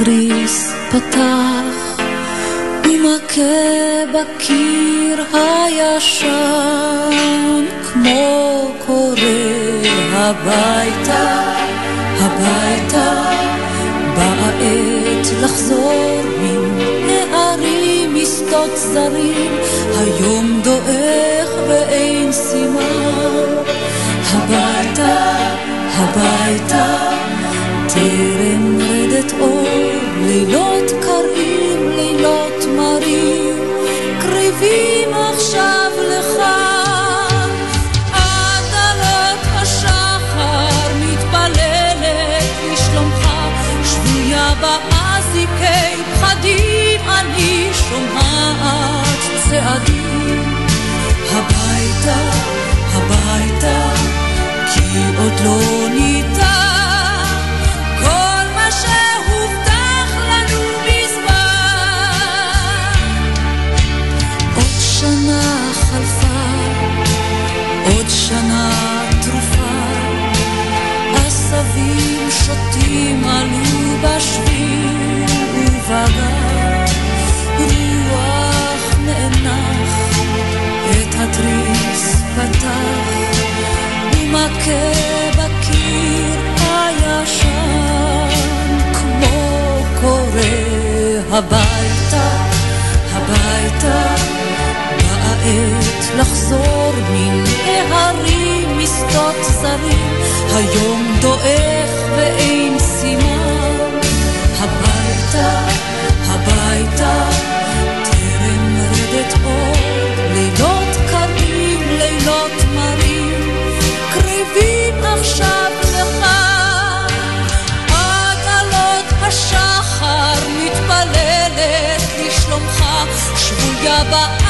התריס פתח, ומכה בקיר הישן, כמו קורא הביתה, הביתה, באה עת לחזור משדות זרים, היום דועך ואין סימן. הביתה, הביתה, רדת אור, לילות קרים, לילות מרים, קריבים עכשיו לך. באזיקי פחדים אני שומעת צעדים הביתה, הביתה, כי עוד לא ניתן שנה תרופה, עשבים שוטים עלו בשביל ובגן. רוח נאנח, את התריס פתח, ומכה בקיר הישן, כמו קורא הביתה, הביתה, באה עת לחזור מן ההרים, משדות זרים, היום דועך ואין סימן, הביתה, הביתה, טרם רדת אור, לילות קרים, לילות מרים, קריבים עכשיו לך. עד עלות השחר מתפללת לשלומך, שבויה באזיקי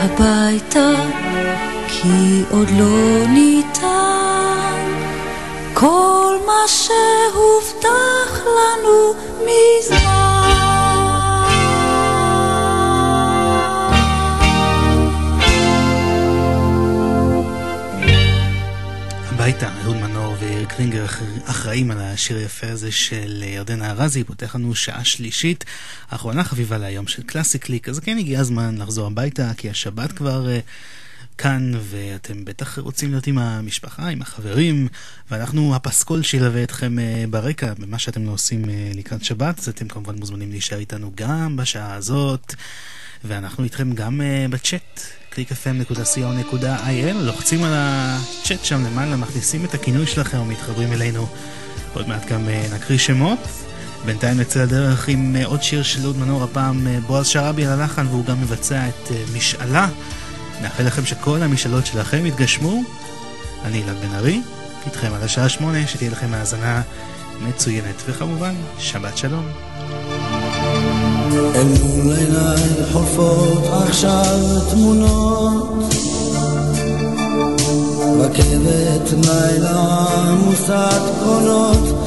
הביתה, כי עוד לא ניתן. כל מה שהובטח לנו הביתה, אהוד מנור ויאיר קלינגר אח- אחראים על השיר היפה הזה של ירדנה ארזי, פותח לנו שעה שלישית, אחרונה חביבה להיום של קלאסי קליק, אז כן הגיע הזמן לחזור הביתה, כי השבת כבר uh, כאן, ואתם בטח רוצים להיות עם המשפחה, עם החברים, ואנחנו הפסקול שילווה אתכם uh, ברקע, במה שאתם לא עושים uh, לקראת שבת, אז אתם כמובן מוזמנים להישאר איתנו גם בשעה הזאת. ואנחנו איתכם גם uh, בצ'אט, www.clickfm.co.il, לוחצים על הצ'אט שם למעלה, מכניסים את הכינוי שלכם ומתחברים אלינו. עוד מעט גם נקריא שמות. בינתיים נצא לדרך עם uh, עוד שיר של אהוד מנור, הפעם uh, בועז שראבי על הלחן, והוא גם מבצע את uh, משאלה. נאחל לכם שכל המשאלות שלכם יתגשמו. אני אילן בן ארי, איתכם עד השעה שמונה, שתהיה לכם האזנה מצוינת, וכמובן, שבת שלום. אל מול עיניי חולפות עכשיו תמונות רכבת לילה עמוסת קרונות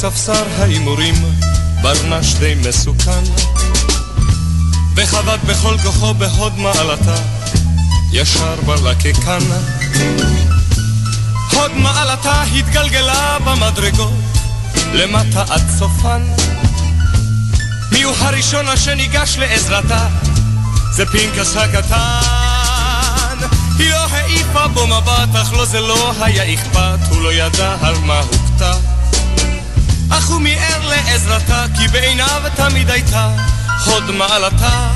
ספסר ההימורים, ברנש די מסוכן, וחבט בכל כוחו בהוד מעלתה, ישר בלקקן. הוד מעלתה התגלגלה במדרגות, למטה עד סופן. מי הוא הראשון אשר ניגש לעזרתה? זה פנקס הקטן. היא לא העיפה בו מבט, אך לו זה לא היה אכפת, הוא לא ידע על מה הוכתה. אך הוא מיהר לעזרתה, כי בעיניו תמיד הייתה הוד מעלתה.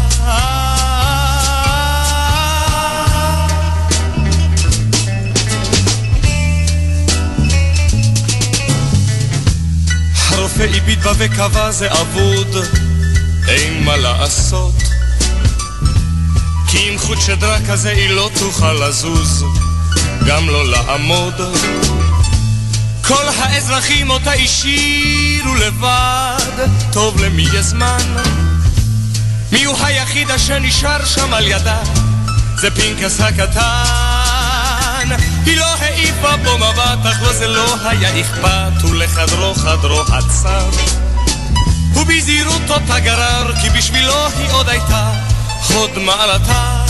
הרופא הביט בה וקבע זה אבוד, אין מה לעשות. כי עם חוט שדרה כזה היא לא תוכל לזוז, גם לא לעמוד. כל האזרחים אותה השאירו לבד, טוב למי יש זמן? מי הוא היחיד אשר נשאר שם על ידה? זה פנקס הקטן. היא לא העיפה בו מבט, אך לו זה לא היה אכפת, ולחדרו חדרו עצר. ובזהירות אותה גרר, כי בשבילו היא עוד הייתה הוד מעלתה.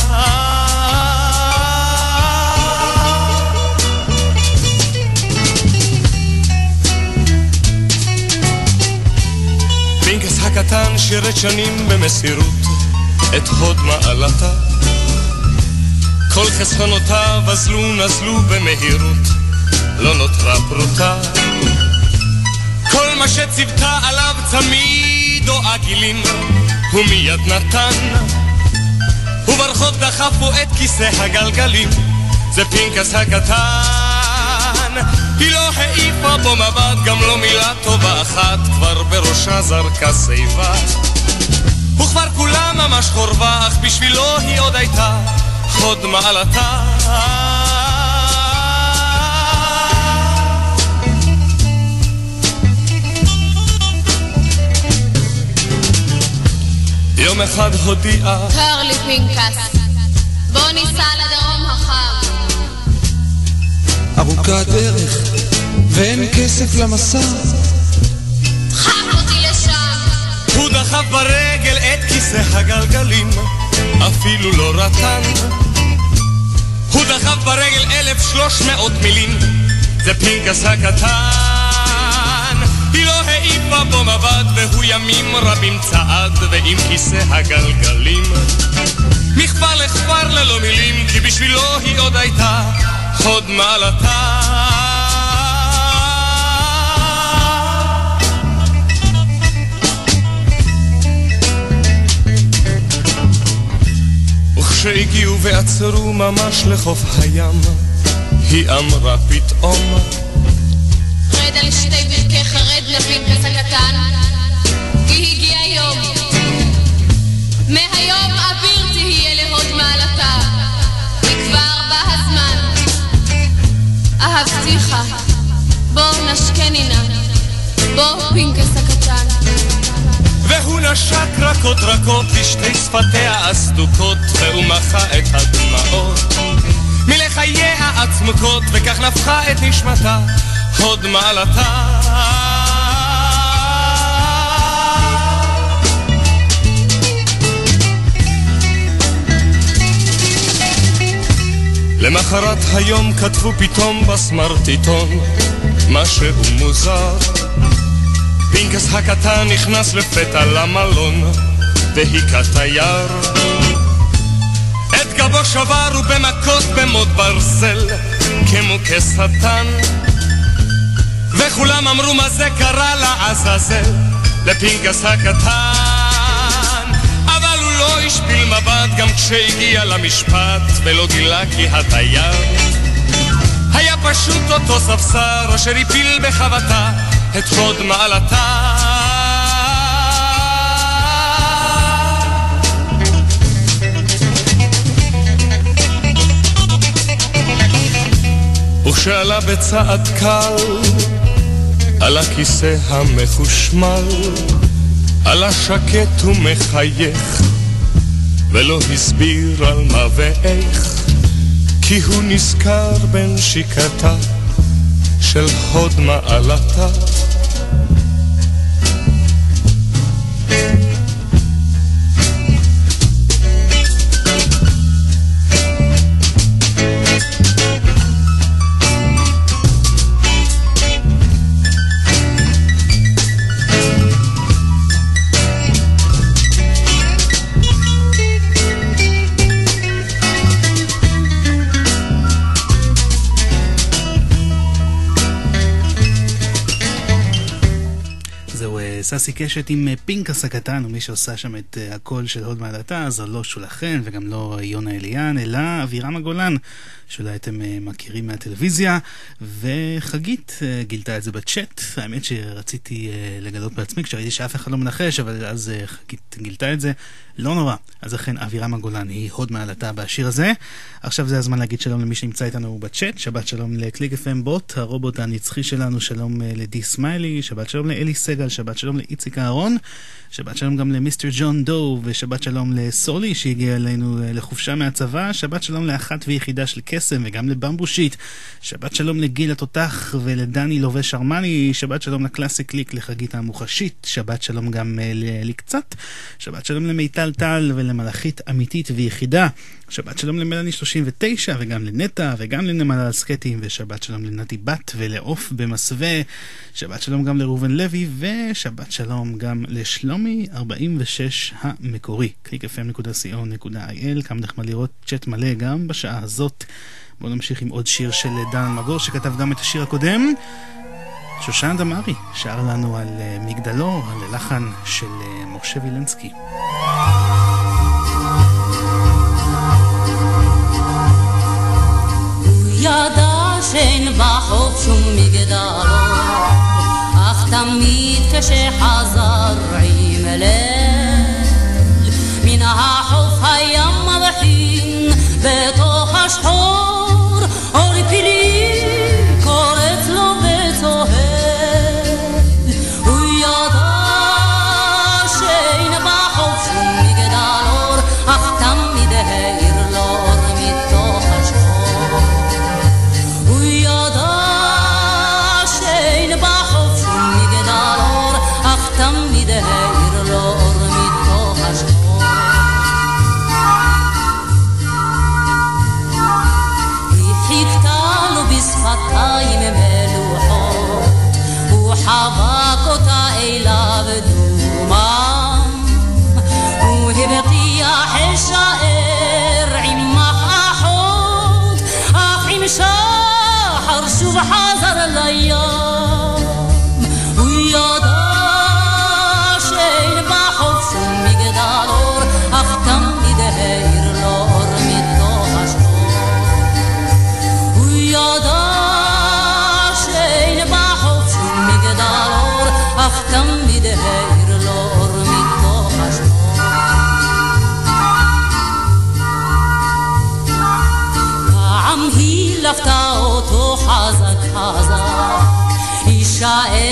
הקטן שירת שנים במסירות את הוד מעלתה. כל חסכונותיו אזלו נזלו במהירות, לא נותרה פרוטה. כל מה שציוותה עליו צמיד או עגילים, הוא מיד נתן. וברחוב דחפו את כיסא הגלגלים, זה פנקס הקטן. היא לא העיפה בו מבט, גם לא מילה טובה אחת, כבר בראשה זרקה שיבה. וכבר כולה ממש חורבה, אך בשבילו היא עוד הייתה הוד מעלתה. יום אחד הודיעה קר לי פנקס, בוא ניסע לדרום החם. ארוכה דרך, ואין כסף למסע. דחף אותי לשם. הוא דחף ברגל את כיסא הגלגלים, אפילו לא רטן. הוא דחף ברגל אלף שלוש מאות מילים, זה פנקס הקטן. היא לא העיפה בו מבט, והוא ימים רבים צעד, ועם כיסא הגלגלים. מכפר לכפר ללא מילים, כי בשבילו היא עוד הייתה הוד מעלתה. וכשהגיעו ועצרו ממש לחוף הים, היא אמרה פתאום, רד על שתי ברכיך, רד לפנקס הקטן, כי הגיע יום. מהיום אביר תהיה להוד מעלתה, אהבתיך, בוא נשקני נא, בוא פנקס הקטן. והוא נשק רכות רכות בשתי שפתיה הסדוקות, והוא מחה את הדמעות. מלחייה הצמוקות, וכך נפחה את נשמתה, הוד מעלתה. למחרת היום כתבו פתאום בסמרטיטון משהו מוזר. פינקס הקטן נכנס לפתע למלון והיכה תייר את גבו שבר ובמכות במוט ברזל כמו כשטן. וכולם אמרו מה זה קרה לעזאזל? לפינקס הקטן השפיל מבט גם כשהגיע למשפט ולא גילה כי הדייר היה פשוט אותו ספסר אשר הפיל בחבטה את חוד מעלתה. וכשעלה בצעד קל על הכיסא המחושמל עלה שקט ומחייך ולא הסביר על מה ואיך כי הוא נזכר בנשיקתה של הוד מעלתה ססי קשת עם אה, פינקס הקטן, ומי שעושה שם את אה, הקול של הוד מעלתה, זו לא שולה חן וגם לא יונה אליאן, אלא אבירמה גולן, שאולי אתם אה, מכירים מהטלוויזיה, וחגית גילתה את זה בצ'אט. האמת שרציתי לגלות בעצמי כשראיתי שאף אחד לא מנחש, אבל אז חגית גילתה את זה. לא נורא. אז אכן, אבירמה גולן היא הוד מעלתה בשיר הזה. עכשיו זה הזמן להגיד שלום למי שנמצא איתנו בצ'אט. שבת שלום לקליק FM בוט, הרובוט הנצחי שלנו, שלום לדי סמיילי, שבת שלום לאלי סגל, שבת שלום לאיציק אהרון. שבת שלום גם למיסטר ג'ון דו, ושבת שלום לסולי שהגיע אלינו אה, לחופשה מהצבא, שבת שלום לאחת ויחידה של קסם וגם לבמבושיט, שבת שלום לגיל התותח ולדני לובש ארמני, שבת שלום לקלאסי קליק לחגית המוחשית, שבת שלום גם אה, ללי קצת, שבת שלום למיטל טל ולמלאכית אמיתית ויחידה. שבת שלום למלאני 39 וגם לנטע וגם לנמל הסקטים ושבת שלום לנתי בת ולעוף במסווה שבת שלום גם לראובן לוי ושבת שלום גם לשלומי 46 המקורי. www.clickfm.co.il כמה נחמד לראות צ'אט מלא גם בשעה הזאת. בואו נמשיך עם עוד שיר של דן מגור שכתב גם את השיר הקודם. שושן דמארי שר לנו על אה, מגדלו, על לחן של אה, משה וילנסקי. ידע שאין בחוף שום מגדלו, אך תמיד כשחזר עם ליל, מן החוף היה מבחין בתוך השחור, אור פילים Israel.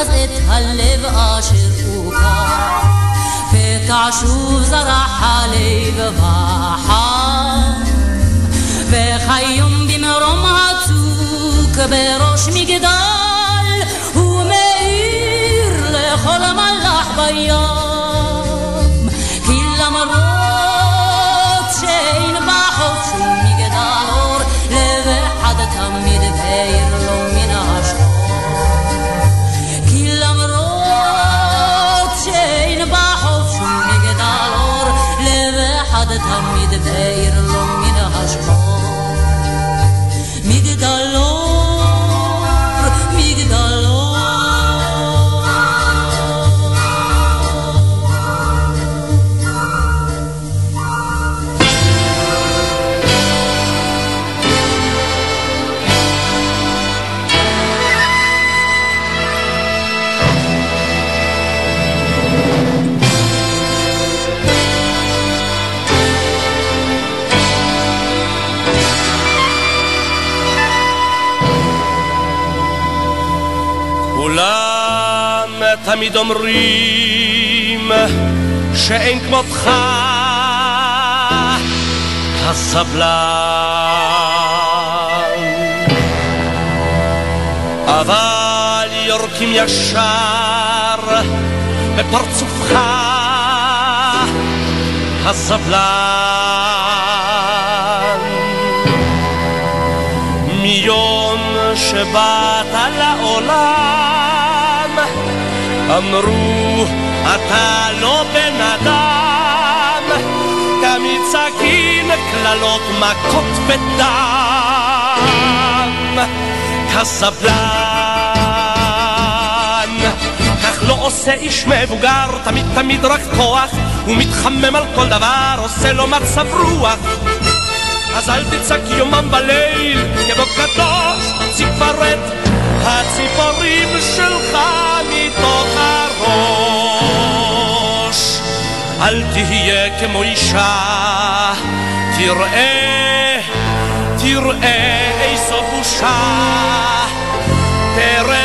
אז את הלב אשר הוכר פתע שוב זרח הלב וחם וכיום במרום הצוק בראש מגדל הוא מאיר לכל מלאך בים תמיד אומרים שאין כמותך הסבלן. אבל יורקים ישר בפרצופך הסבלן. מיום שבאת לעולם אמרו אתה לא בן אדם תמיד סכין קללות מכות בדם. כסבלן כך לא עושה איש מבוגר תמיד תמיד רק כוח הוא מתחמם על כל דבר עושה לו מצב רוח. אז אל תצעק יומם בליל, כמו קדוש, ציפרת הציפורים שלך מתוך הראש. אל תהיה כמו אישה, תראה, תראה איזו בושה, תרד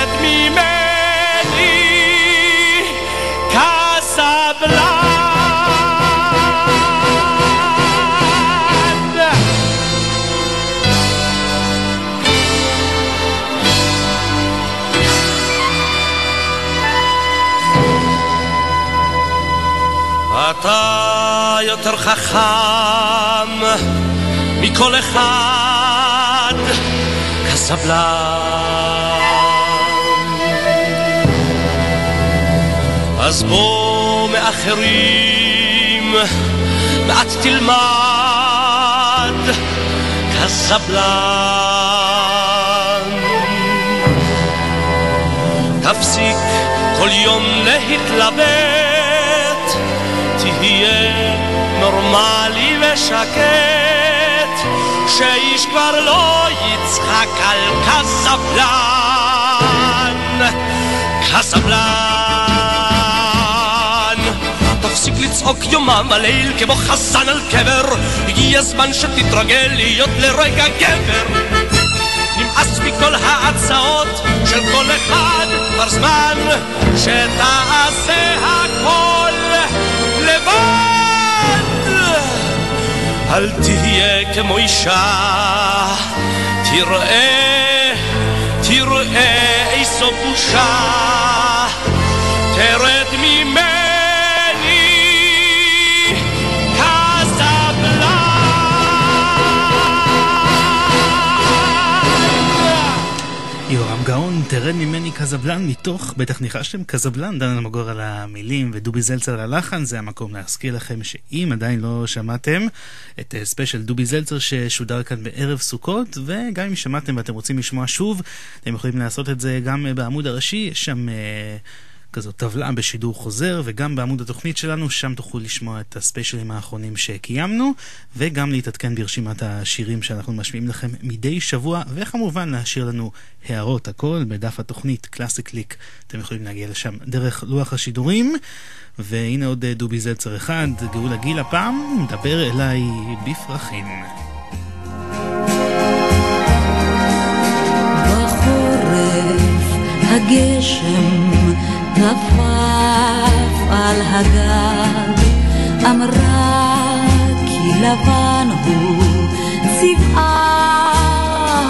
יותר חכם מכל אחד כסבלן. אז בוא מאחרים מעט תלמד כסבלן. תפסיק כל יום להתלבט תהיה נורמלי ושקט, שאיש כבר לא יצחק על כסבלן, כסבלן. תפסיק לצעוק יומם וליל כמו חסן על קבר, הגיע הזמן שתתרגל להיות לרגע גבר. נמאס מכל ההצעות של כל אחד, כבר זמן שתעשה הכל לבד. אל תהיה כמו אישה, תראה, תראה איזו בושה, תרד תרד ממני קזבלן, מתוך, בטח ניחשתם, קזבלן, דן אלמגור על המילים ודובי זלצר על הלחן, זה המקום להזכיר לכם שאם עדיין לא שמעתם את אה, ספיישל דובי זלצר ששודר כאן בערב סוכות, וגם אם שמעתם ואתם רוצים לשמוע שוב, אתם יכולים לעשות את זה גם אה, בעמוד הראשי, יש שם... אה, כזאת טבלה בשידור חוזר, וגם בעמוד התוכנית שלנו, שם תוכלו לשמוע את הספיישלים האחרונים שקיימנו, וגם להתעדכן ברשימת השירים שאנחנו משמיעים לכם מדי שבוע, וכמובן להשאיר לנו הערות, הכל בדף התוכנית קלאסי קליק. אתם יכולים להגיע לשם דרך לוח השידורים. והנה עוד אה, דובי זלצר אחד, גאולה גיל הפעם, מדבר אליי בפרחים. הגשם טפף על הגג, אמרה כי לבן הוא צבעה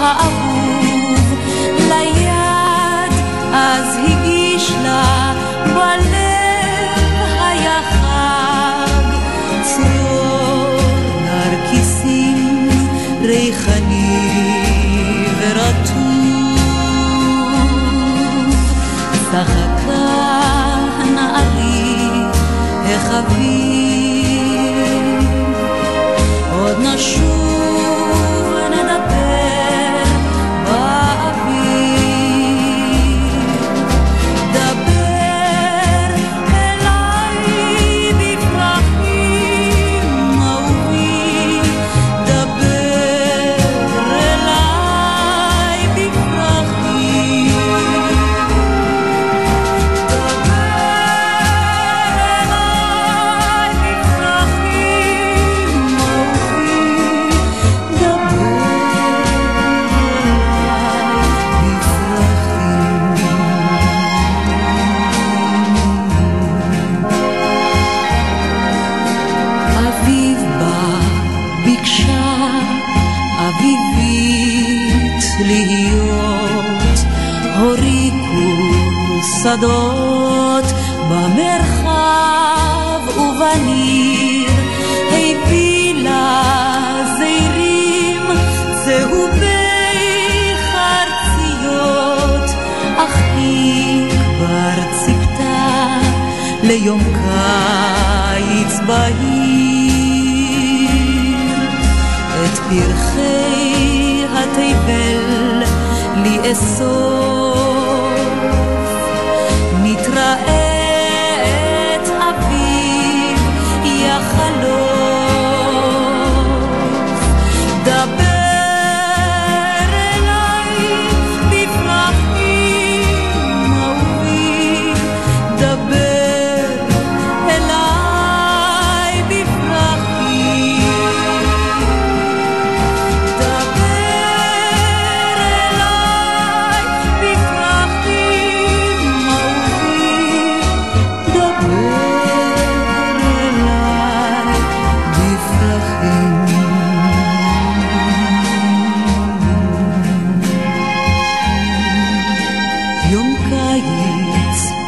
האהוב, ליד אז הגיש לה בלב היה חג, צרור נרקיסים ריחני ורטוב. צחקה אביב עוד נשוב שדות במרחב ובניר, הביא לה זעירים צהובי חרציות, אך היא כבר ציפתה ליום קיץ בהיר, את פרחי התבל לאסוף,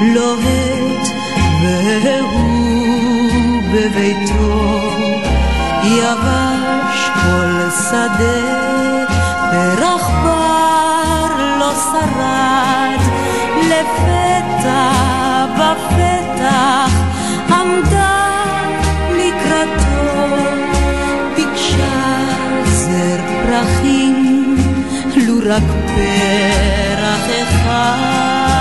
לוהט והוא בביתו. יבש כל שדה פרח בר לא שרד. לפתע בפתח עמדה לקראתו ביקשה זר פרחים לו רק פרח אחד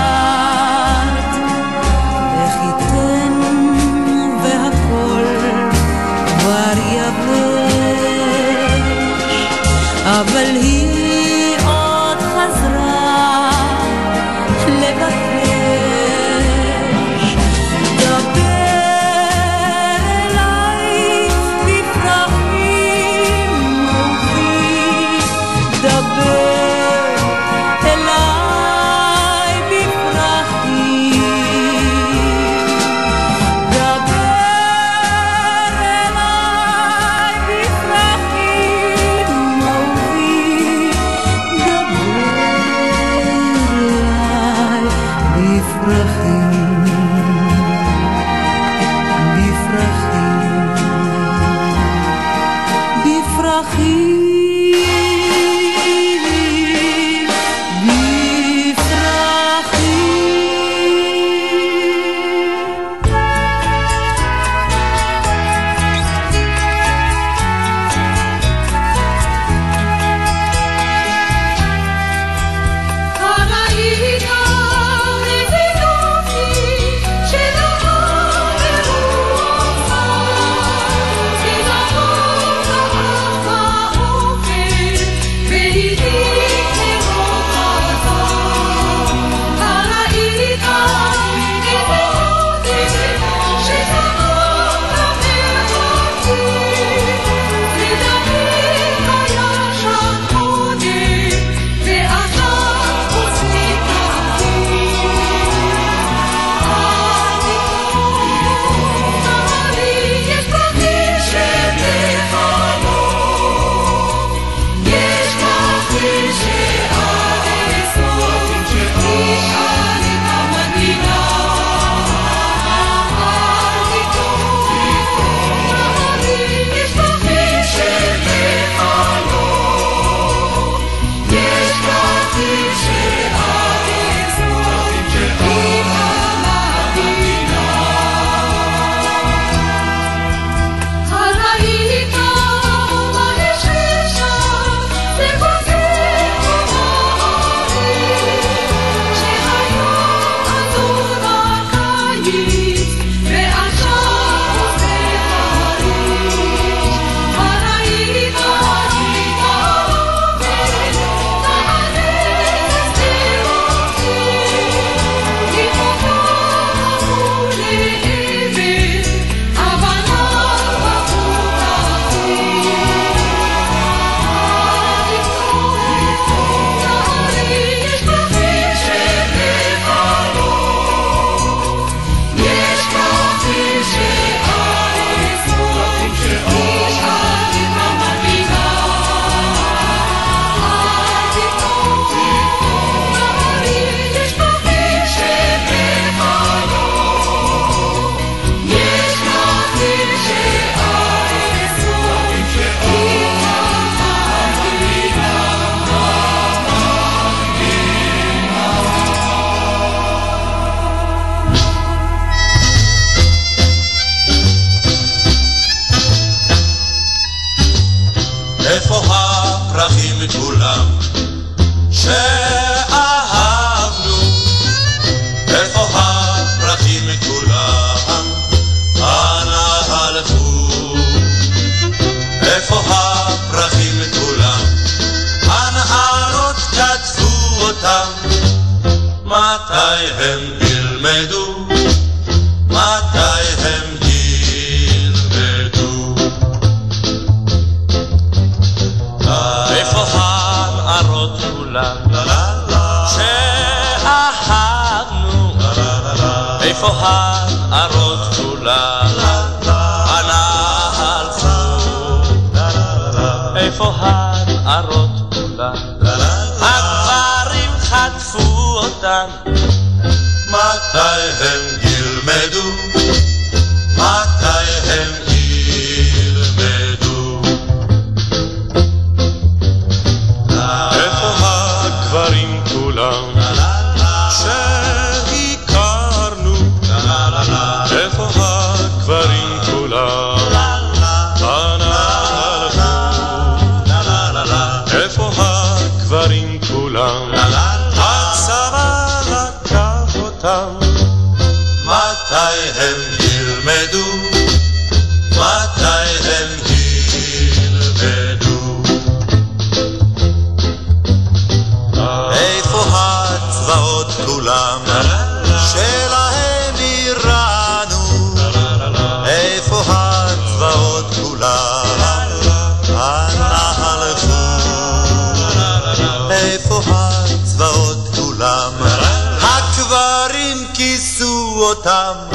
אותם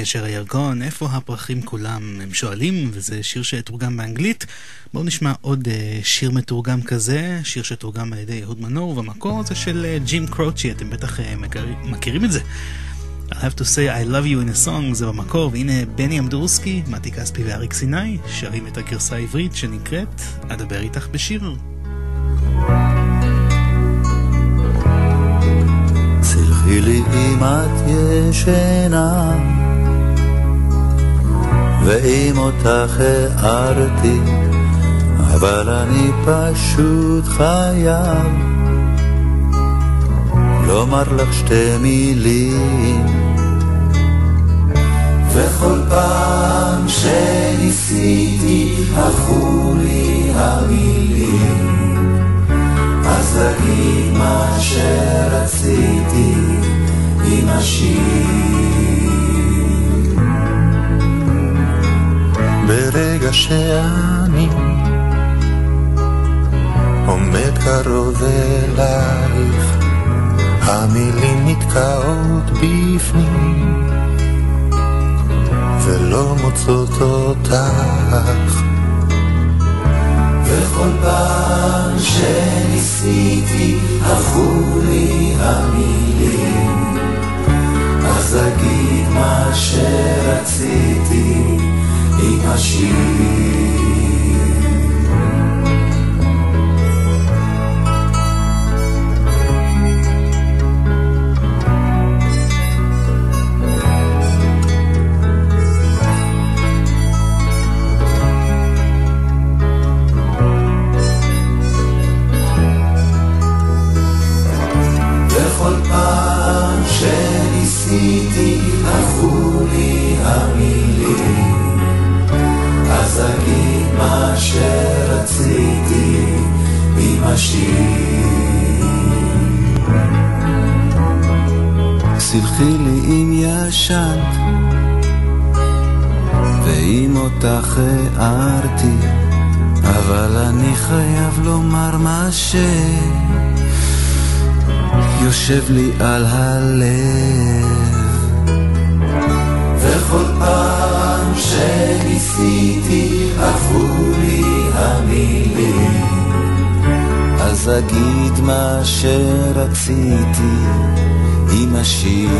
גשר הירקון, איפה הפרחים כולם? הם שואלים, וזה שיר שתורגם באנגלית. בואו נשמע עוד אה, שיר מתורגם כזה, שיר שתורגם על ידי אהוד מנור, ובמקור זה של אה, ג'ים קרוצ'י, אתם בטח מכיר- מכירים את זה. I have to say I love you in a song זה במקור, והנה בני אמדורסקי, מתי כספי ואריק סיני, שרים את הגרסה העברית שנקראת אדבר איתך בשיר. סלחי לי אם את ישנה, ואם אותך הערתי, אבל אני פשוט חייב לומר לך שתי מילים. וכל פעם שניסיתי הלכו לי המילים אז להגיד מה שרציתי עם השיר ברגע שאני עומד קרוב אלייך, המילים נתקעות בפנים, ולא מוצאות אותך. וכל פעם שניסיתי הלכו לי המילים אז אגיד מה שרציתי עם השיר. שניסיתי הלכו לי המילים אז אגיד מה שרציתי השיר סלחי לי אם ישנת, ואם אותך הערתי, אבל אני חייב לומר מה שיושב לי על הלב. וכל פעם שניסיתי עברו לי המילים אז אגיד מה שרציתי עם השיר.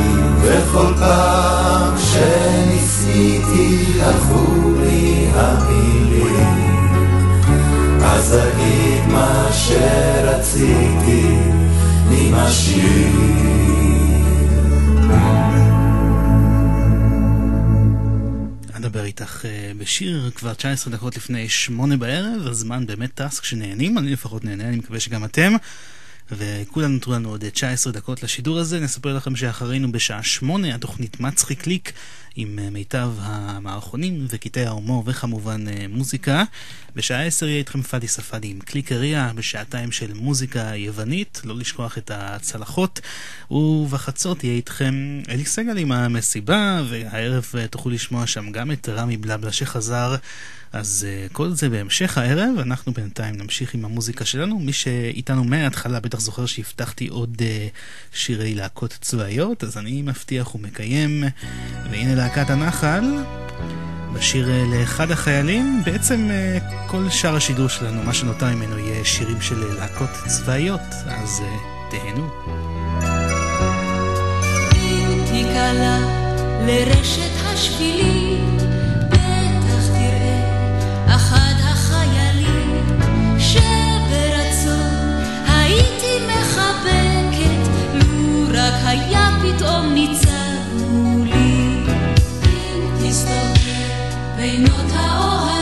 וכל פעם שניסיתי עברו לי המילים אז אגיד מה שרציתי עם השיר. איתך אה, בשיר כבר 19 דקות לפני שמונה בערב, הזמן באמת טס כשנהנים, אני לפחות נהנה, אני מקווה שגם אתם. וכולם נותרו לנו עוד 19 דקות לשידור הזה. נספר לכם שאחרינו בשעה 8 התוכנית מצחיק ליק עם אה, מיטב המערכונים וקטעי ההומור וכמובן אה, מוזיקה. בשעה 10 יהיה איתכם פאדי ספאדי עם קליקריה בשעתיים של מוזיקה יוונית, לא לשכוח את הצלחות. ובחצות יהיה איתכם אלי סגל עם המסיבה, והערב אה, תוכלו לשמוע שם גם את רמי בלבלה שחזר. אז uh, כל זה בהמשך הערב, אנחנו בינתיים נמשיך עם המוזיקה שלנו. מי שאיתנו מההתחלה בטח זוכר שהבטחתי עוד uh, שירי להקות צבאיות, אז אני מבטיח ומקיים. והנה להקת הנחל, בשיר uh, לאחד החיילים, בעצם uh, כל שאר השידור שלנו, מה שנותר ממנו יהיה שירים של להקות צבאיות, אז uh, תהנו. לרשת השבילים פתאום ניצב מולי אם תסתובב בינות האוהלים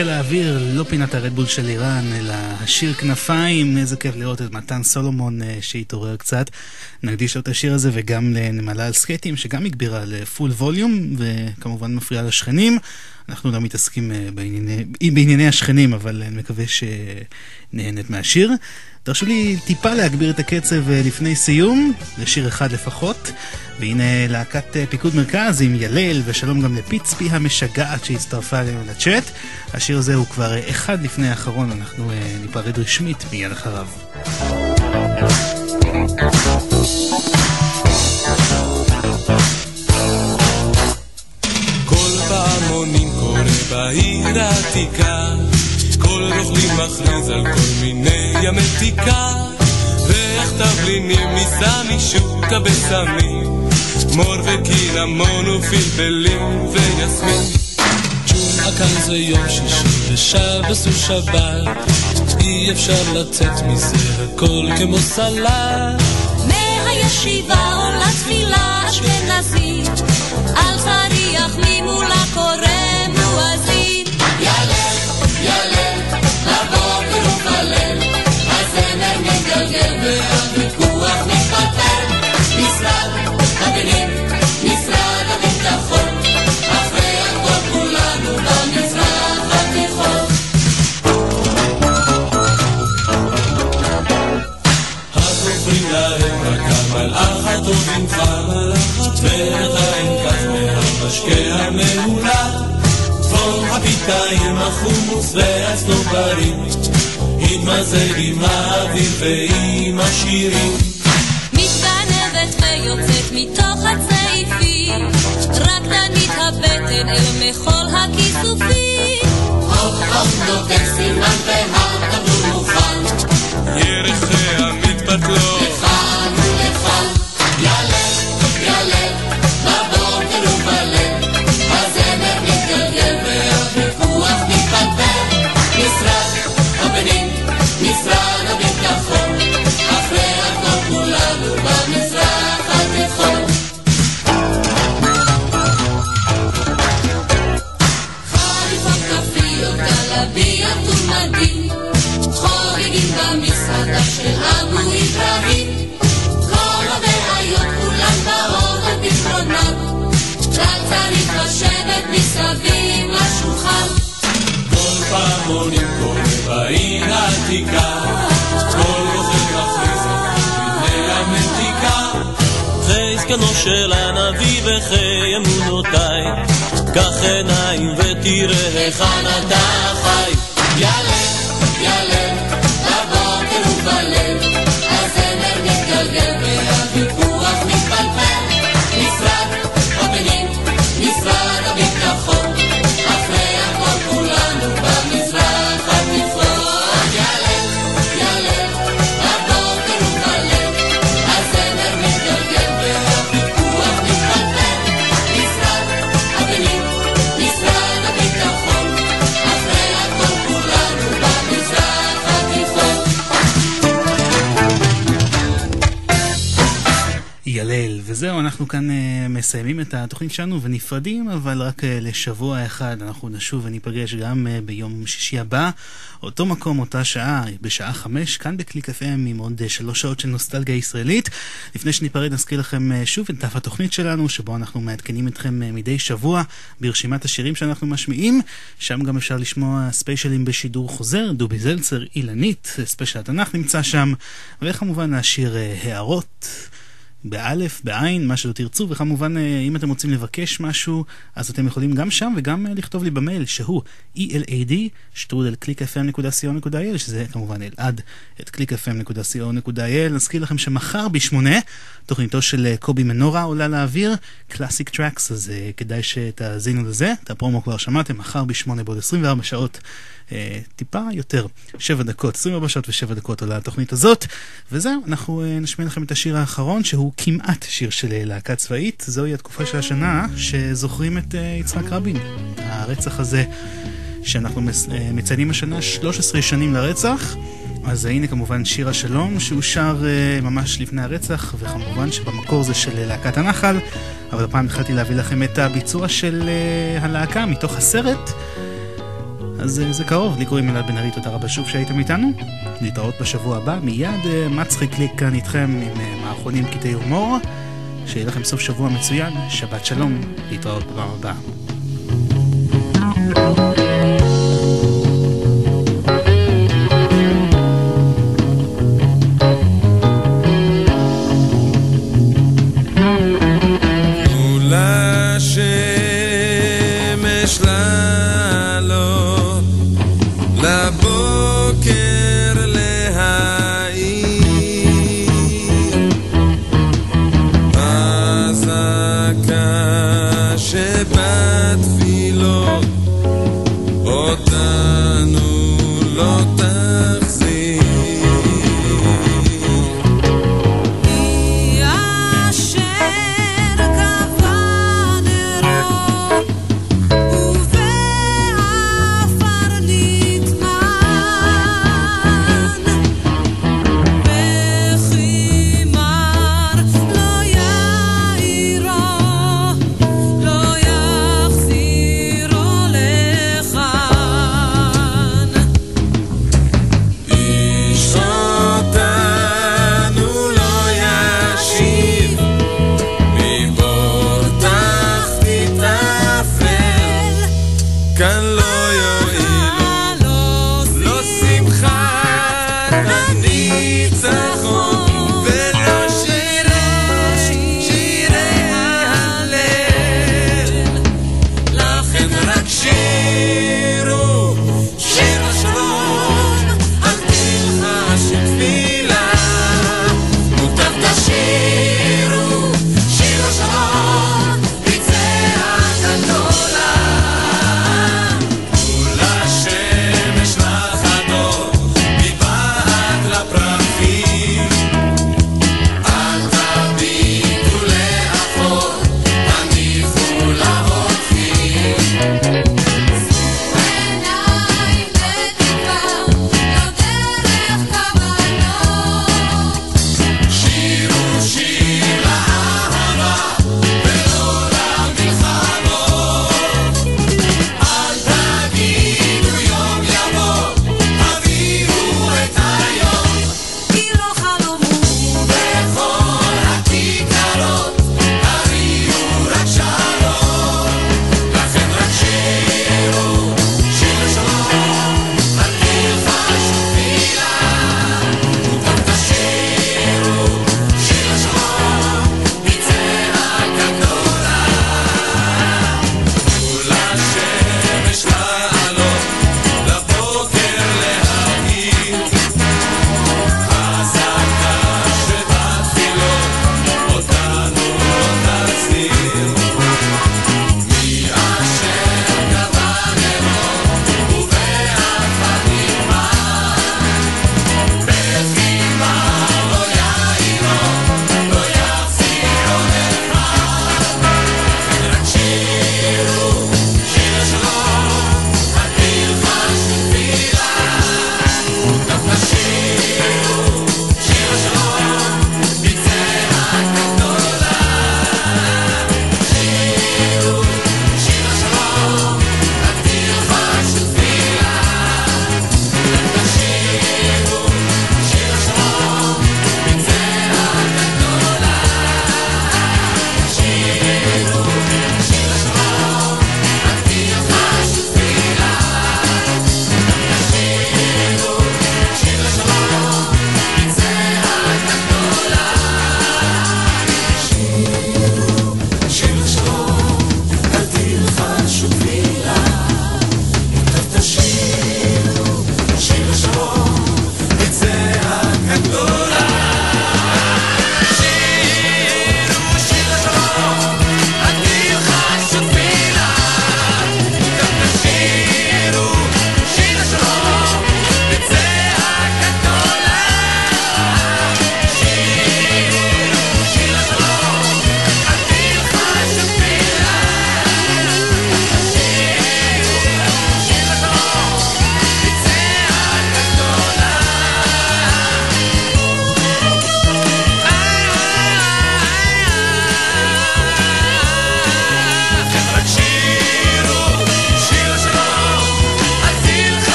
חיל האוויר, לא פינת הרדבול של איראן, אלא השיר כנפיים. איזה כיף לראות את מתן סולומון אה, שהתעורר קצת. נקדיש לו את השיר הזה וגם לנמלה על סקייטים, שגם הגבירה לפול ווליום, וכמובן מפריעה לשכנים. אנחנו לא מתעסקים אה, בענייני, בענייני השכנים, אבל אני מקווה שנהנית מהשיר. תרשו לי טיפה להגביר את הקצב אה, לפני סיום, לשיר אחד לפחות. והנה להקת אה, פיקוד מרכז עם ילל, ושלום גם לפיצפי המשגעת שהצטרפה אלינו לצ'אט. השיר הזה הוא כבר אחד לפני האחרון, אנחנו ניפרד רשמית מיד אחריו. בעיר העתיקה, כל רוכלים מכריז על כל מיני המתיקה, ואיך תבלינים מסמי משוטה בסמים, מור וקיר המון ופלפלים ויסמין. תשמע כאן זה יום שישי ושבס הוא שבת אי אפשר לצאת מזה הכל כמו סלט. מהישיבה עולה תפילה אשכנזית, על צריח ממולה קורא והסנוברים התמזג עם האוויר ועם השירים. ויוצאת מתוך הצעיפים, רקדנית הבטן אל מחול הכיסופים. הופ הופ נותן סימן מוכן, ירחיה מתבטלות פעמונים קורא בעיר העתיקה, כל רוכב מכריז מבנה המתיקה. חי זקנו של הנביא וחי אמונותיי, קח עיניים ותראה היכן אתה חי. יעלה, יעלה, אנחנו כאן אה, מסיימים את התוכנית שלנו ונפרדים, אבל רק אה, לשבוע אחד אנחנו נשוב וניפגש גם אה, ביום שישי הבא, אותו מקום, אותה שעה, בשעה חמש, כאן בקליק FM עם עוד שלוש שעות של נוסטלגיה ישראלית. לפני שניפרד נזכיר לכם שוב את דף התוכנית שלנו, שבו אנחנו מעדכנים אתכם מדי שבוע ברשימת השירים שאנחנו משמיעים, שם גם אפשר לשמוע ספיישלים בשידור חוזר, דובי זלצר, אילנית, ספיישל התנ"ך נמצא שם, וכמובן להשאיר הערות. באלף, בעין, מה שלא תרצו, וכמובן אה, אם אתם רוצים לבקש משהו, אז אתם יכולים גם שם וגם אה, לכתוב לי במייל, שהוא elad, שטרודל clickfm.co.il, שזה כמובן אלעד, את clickfm.co.il. נזכיר לכם שמחר בשמונה, תוכניתו של אה, קובי מנורה עולה לאוויר, קלאסיק טרקס, אז כדאי שתאזינו לזה, את הפרומו כבר שמעתם, מחר בשמונה בעוד 24 שעות. Uh, טיפה יותר, 7 דקות, 24 שעות ו-7 דקות עולה התוכנית הזאת. וזהו, אנחנו uh, נשמיע לכם את השיר האחרון, שהוא כמעט שיר של uh, להקה צבאית. זוהי התקופה של השנה שזוכרים את uh, יצחק רבין. הרצח הזה שאנחנו מצ... uh, מציינים השנה 13 שנים לרצח. אז הנה כמובן שיר השלום שהוא שר uh, ממש לפני הרצח, וכמובן שבמקור זה של uh, להקת הנחל, אבל הפעם התחלתי להביא לכם את הביצוע של uh, הלהקה מתוך הסרט. אז uh, זה קרוב, לי קוראים אלעד בן ארי, תודה רבה שוב שהייתם איתנו. להתראות בשבוע הבא, מיד uh, מצחיק לי כאן איתכם עם uh, מערכונים קטעי הומור. שיהיה לכם סוף שבוע מצוין, שבת שלום, להתראות בפעם הבאה.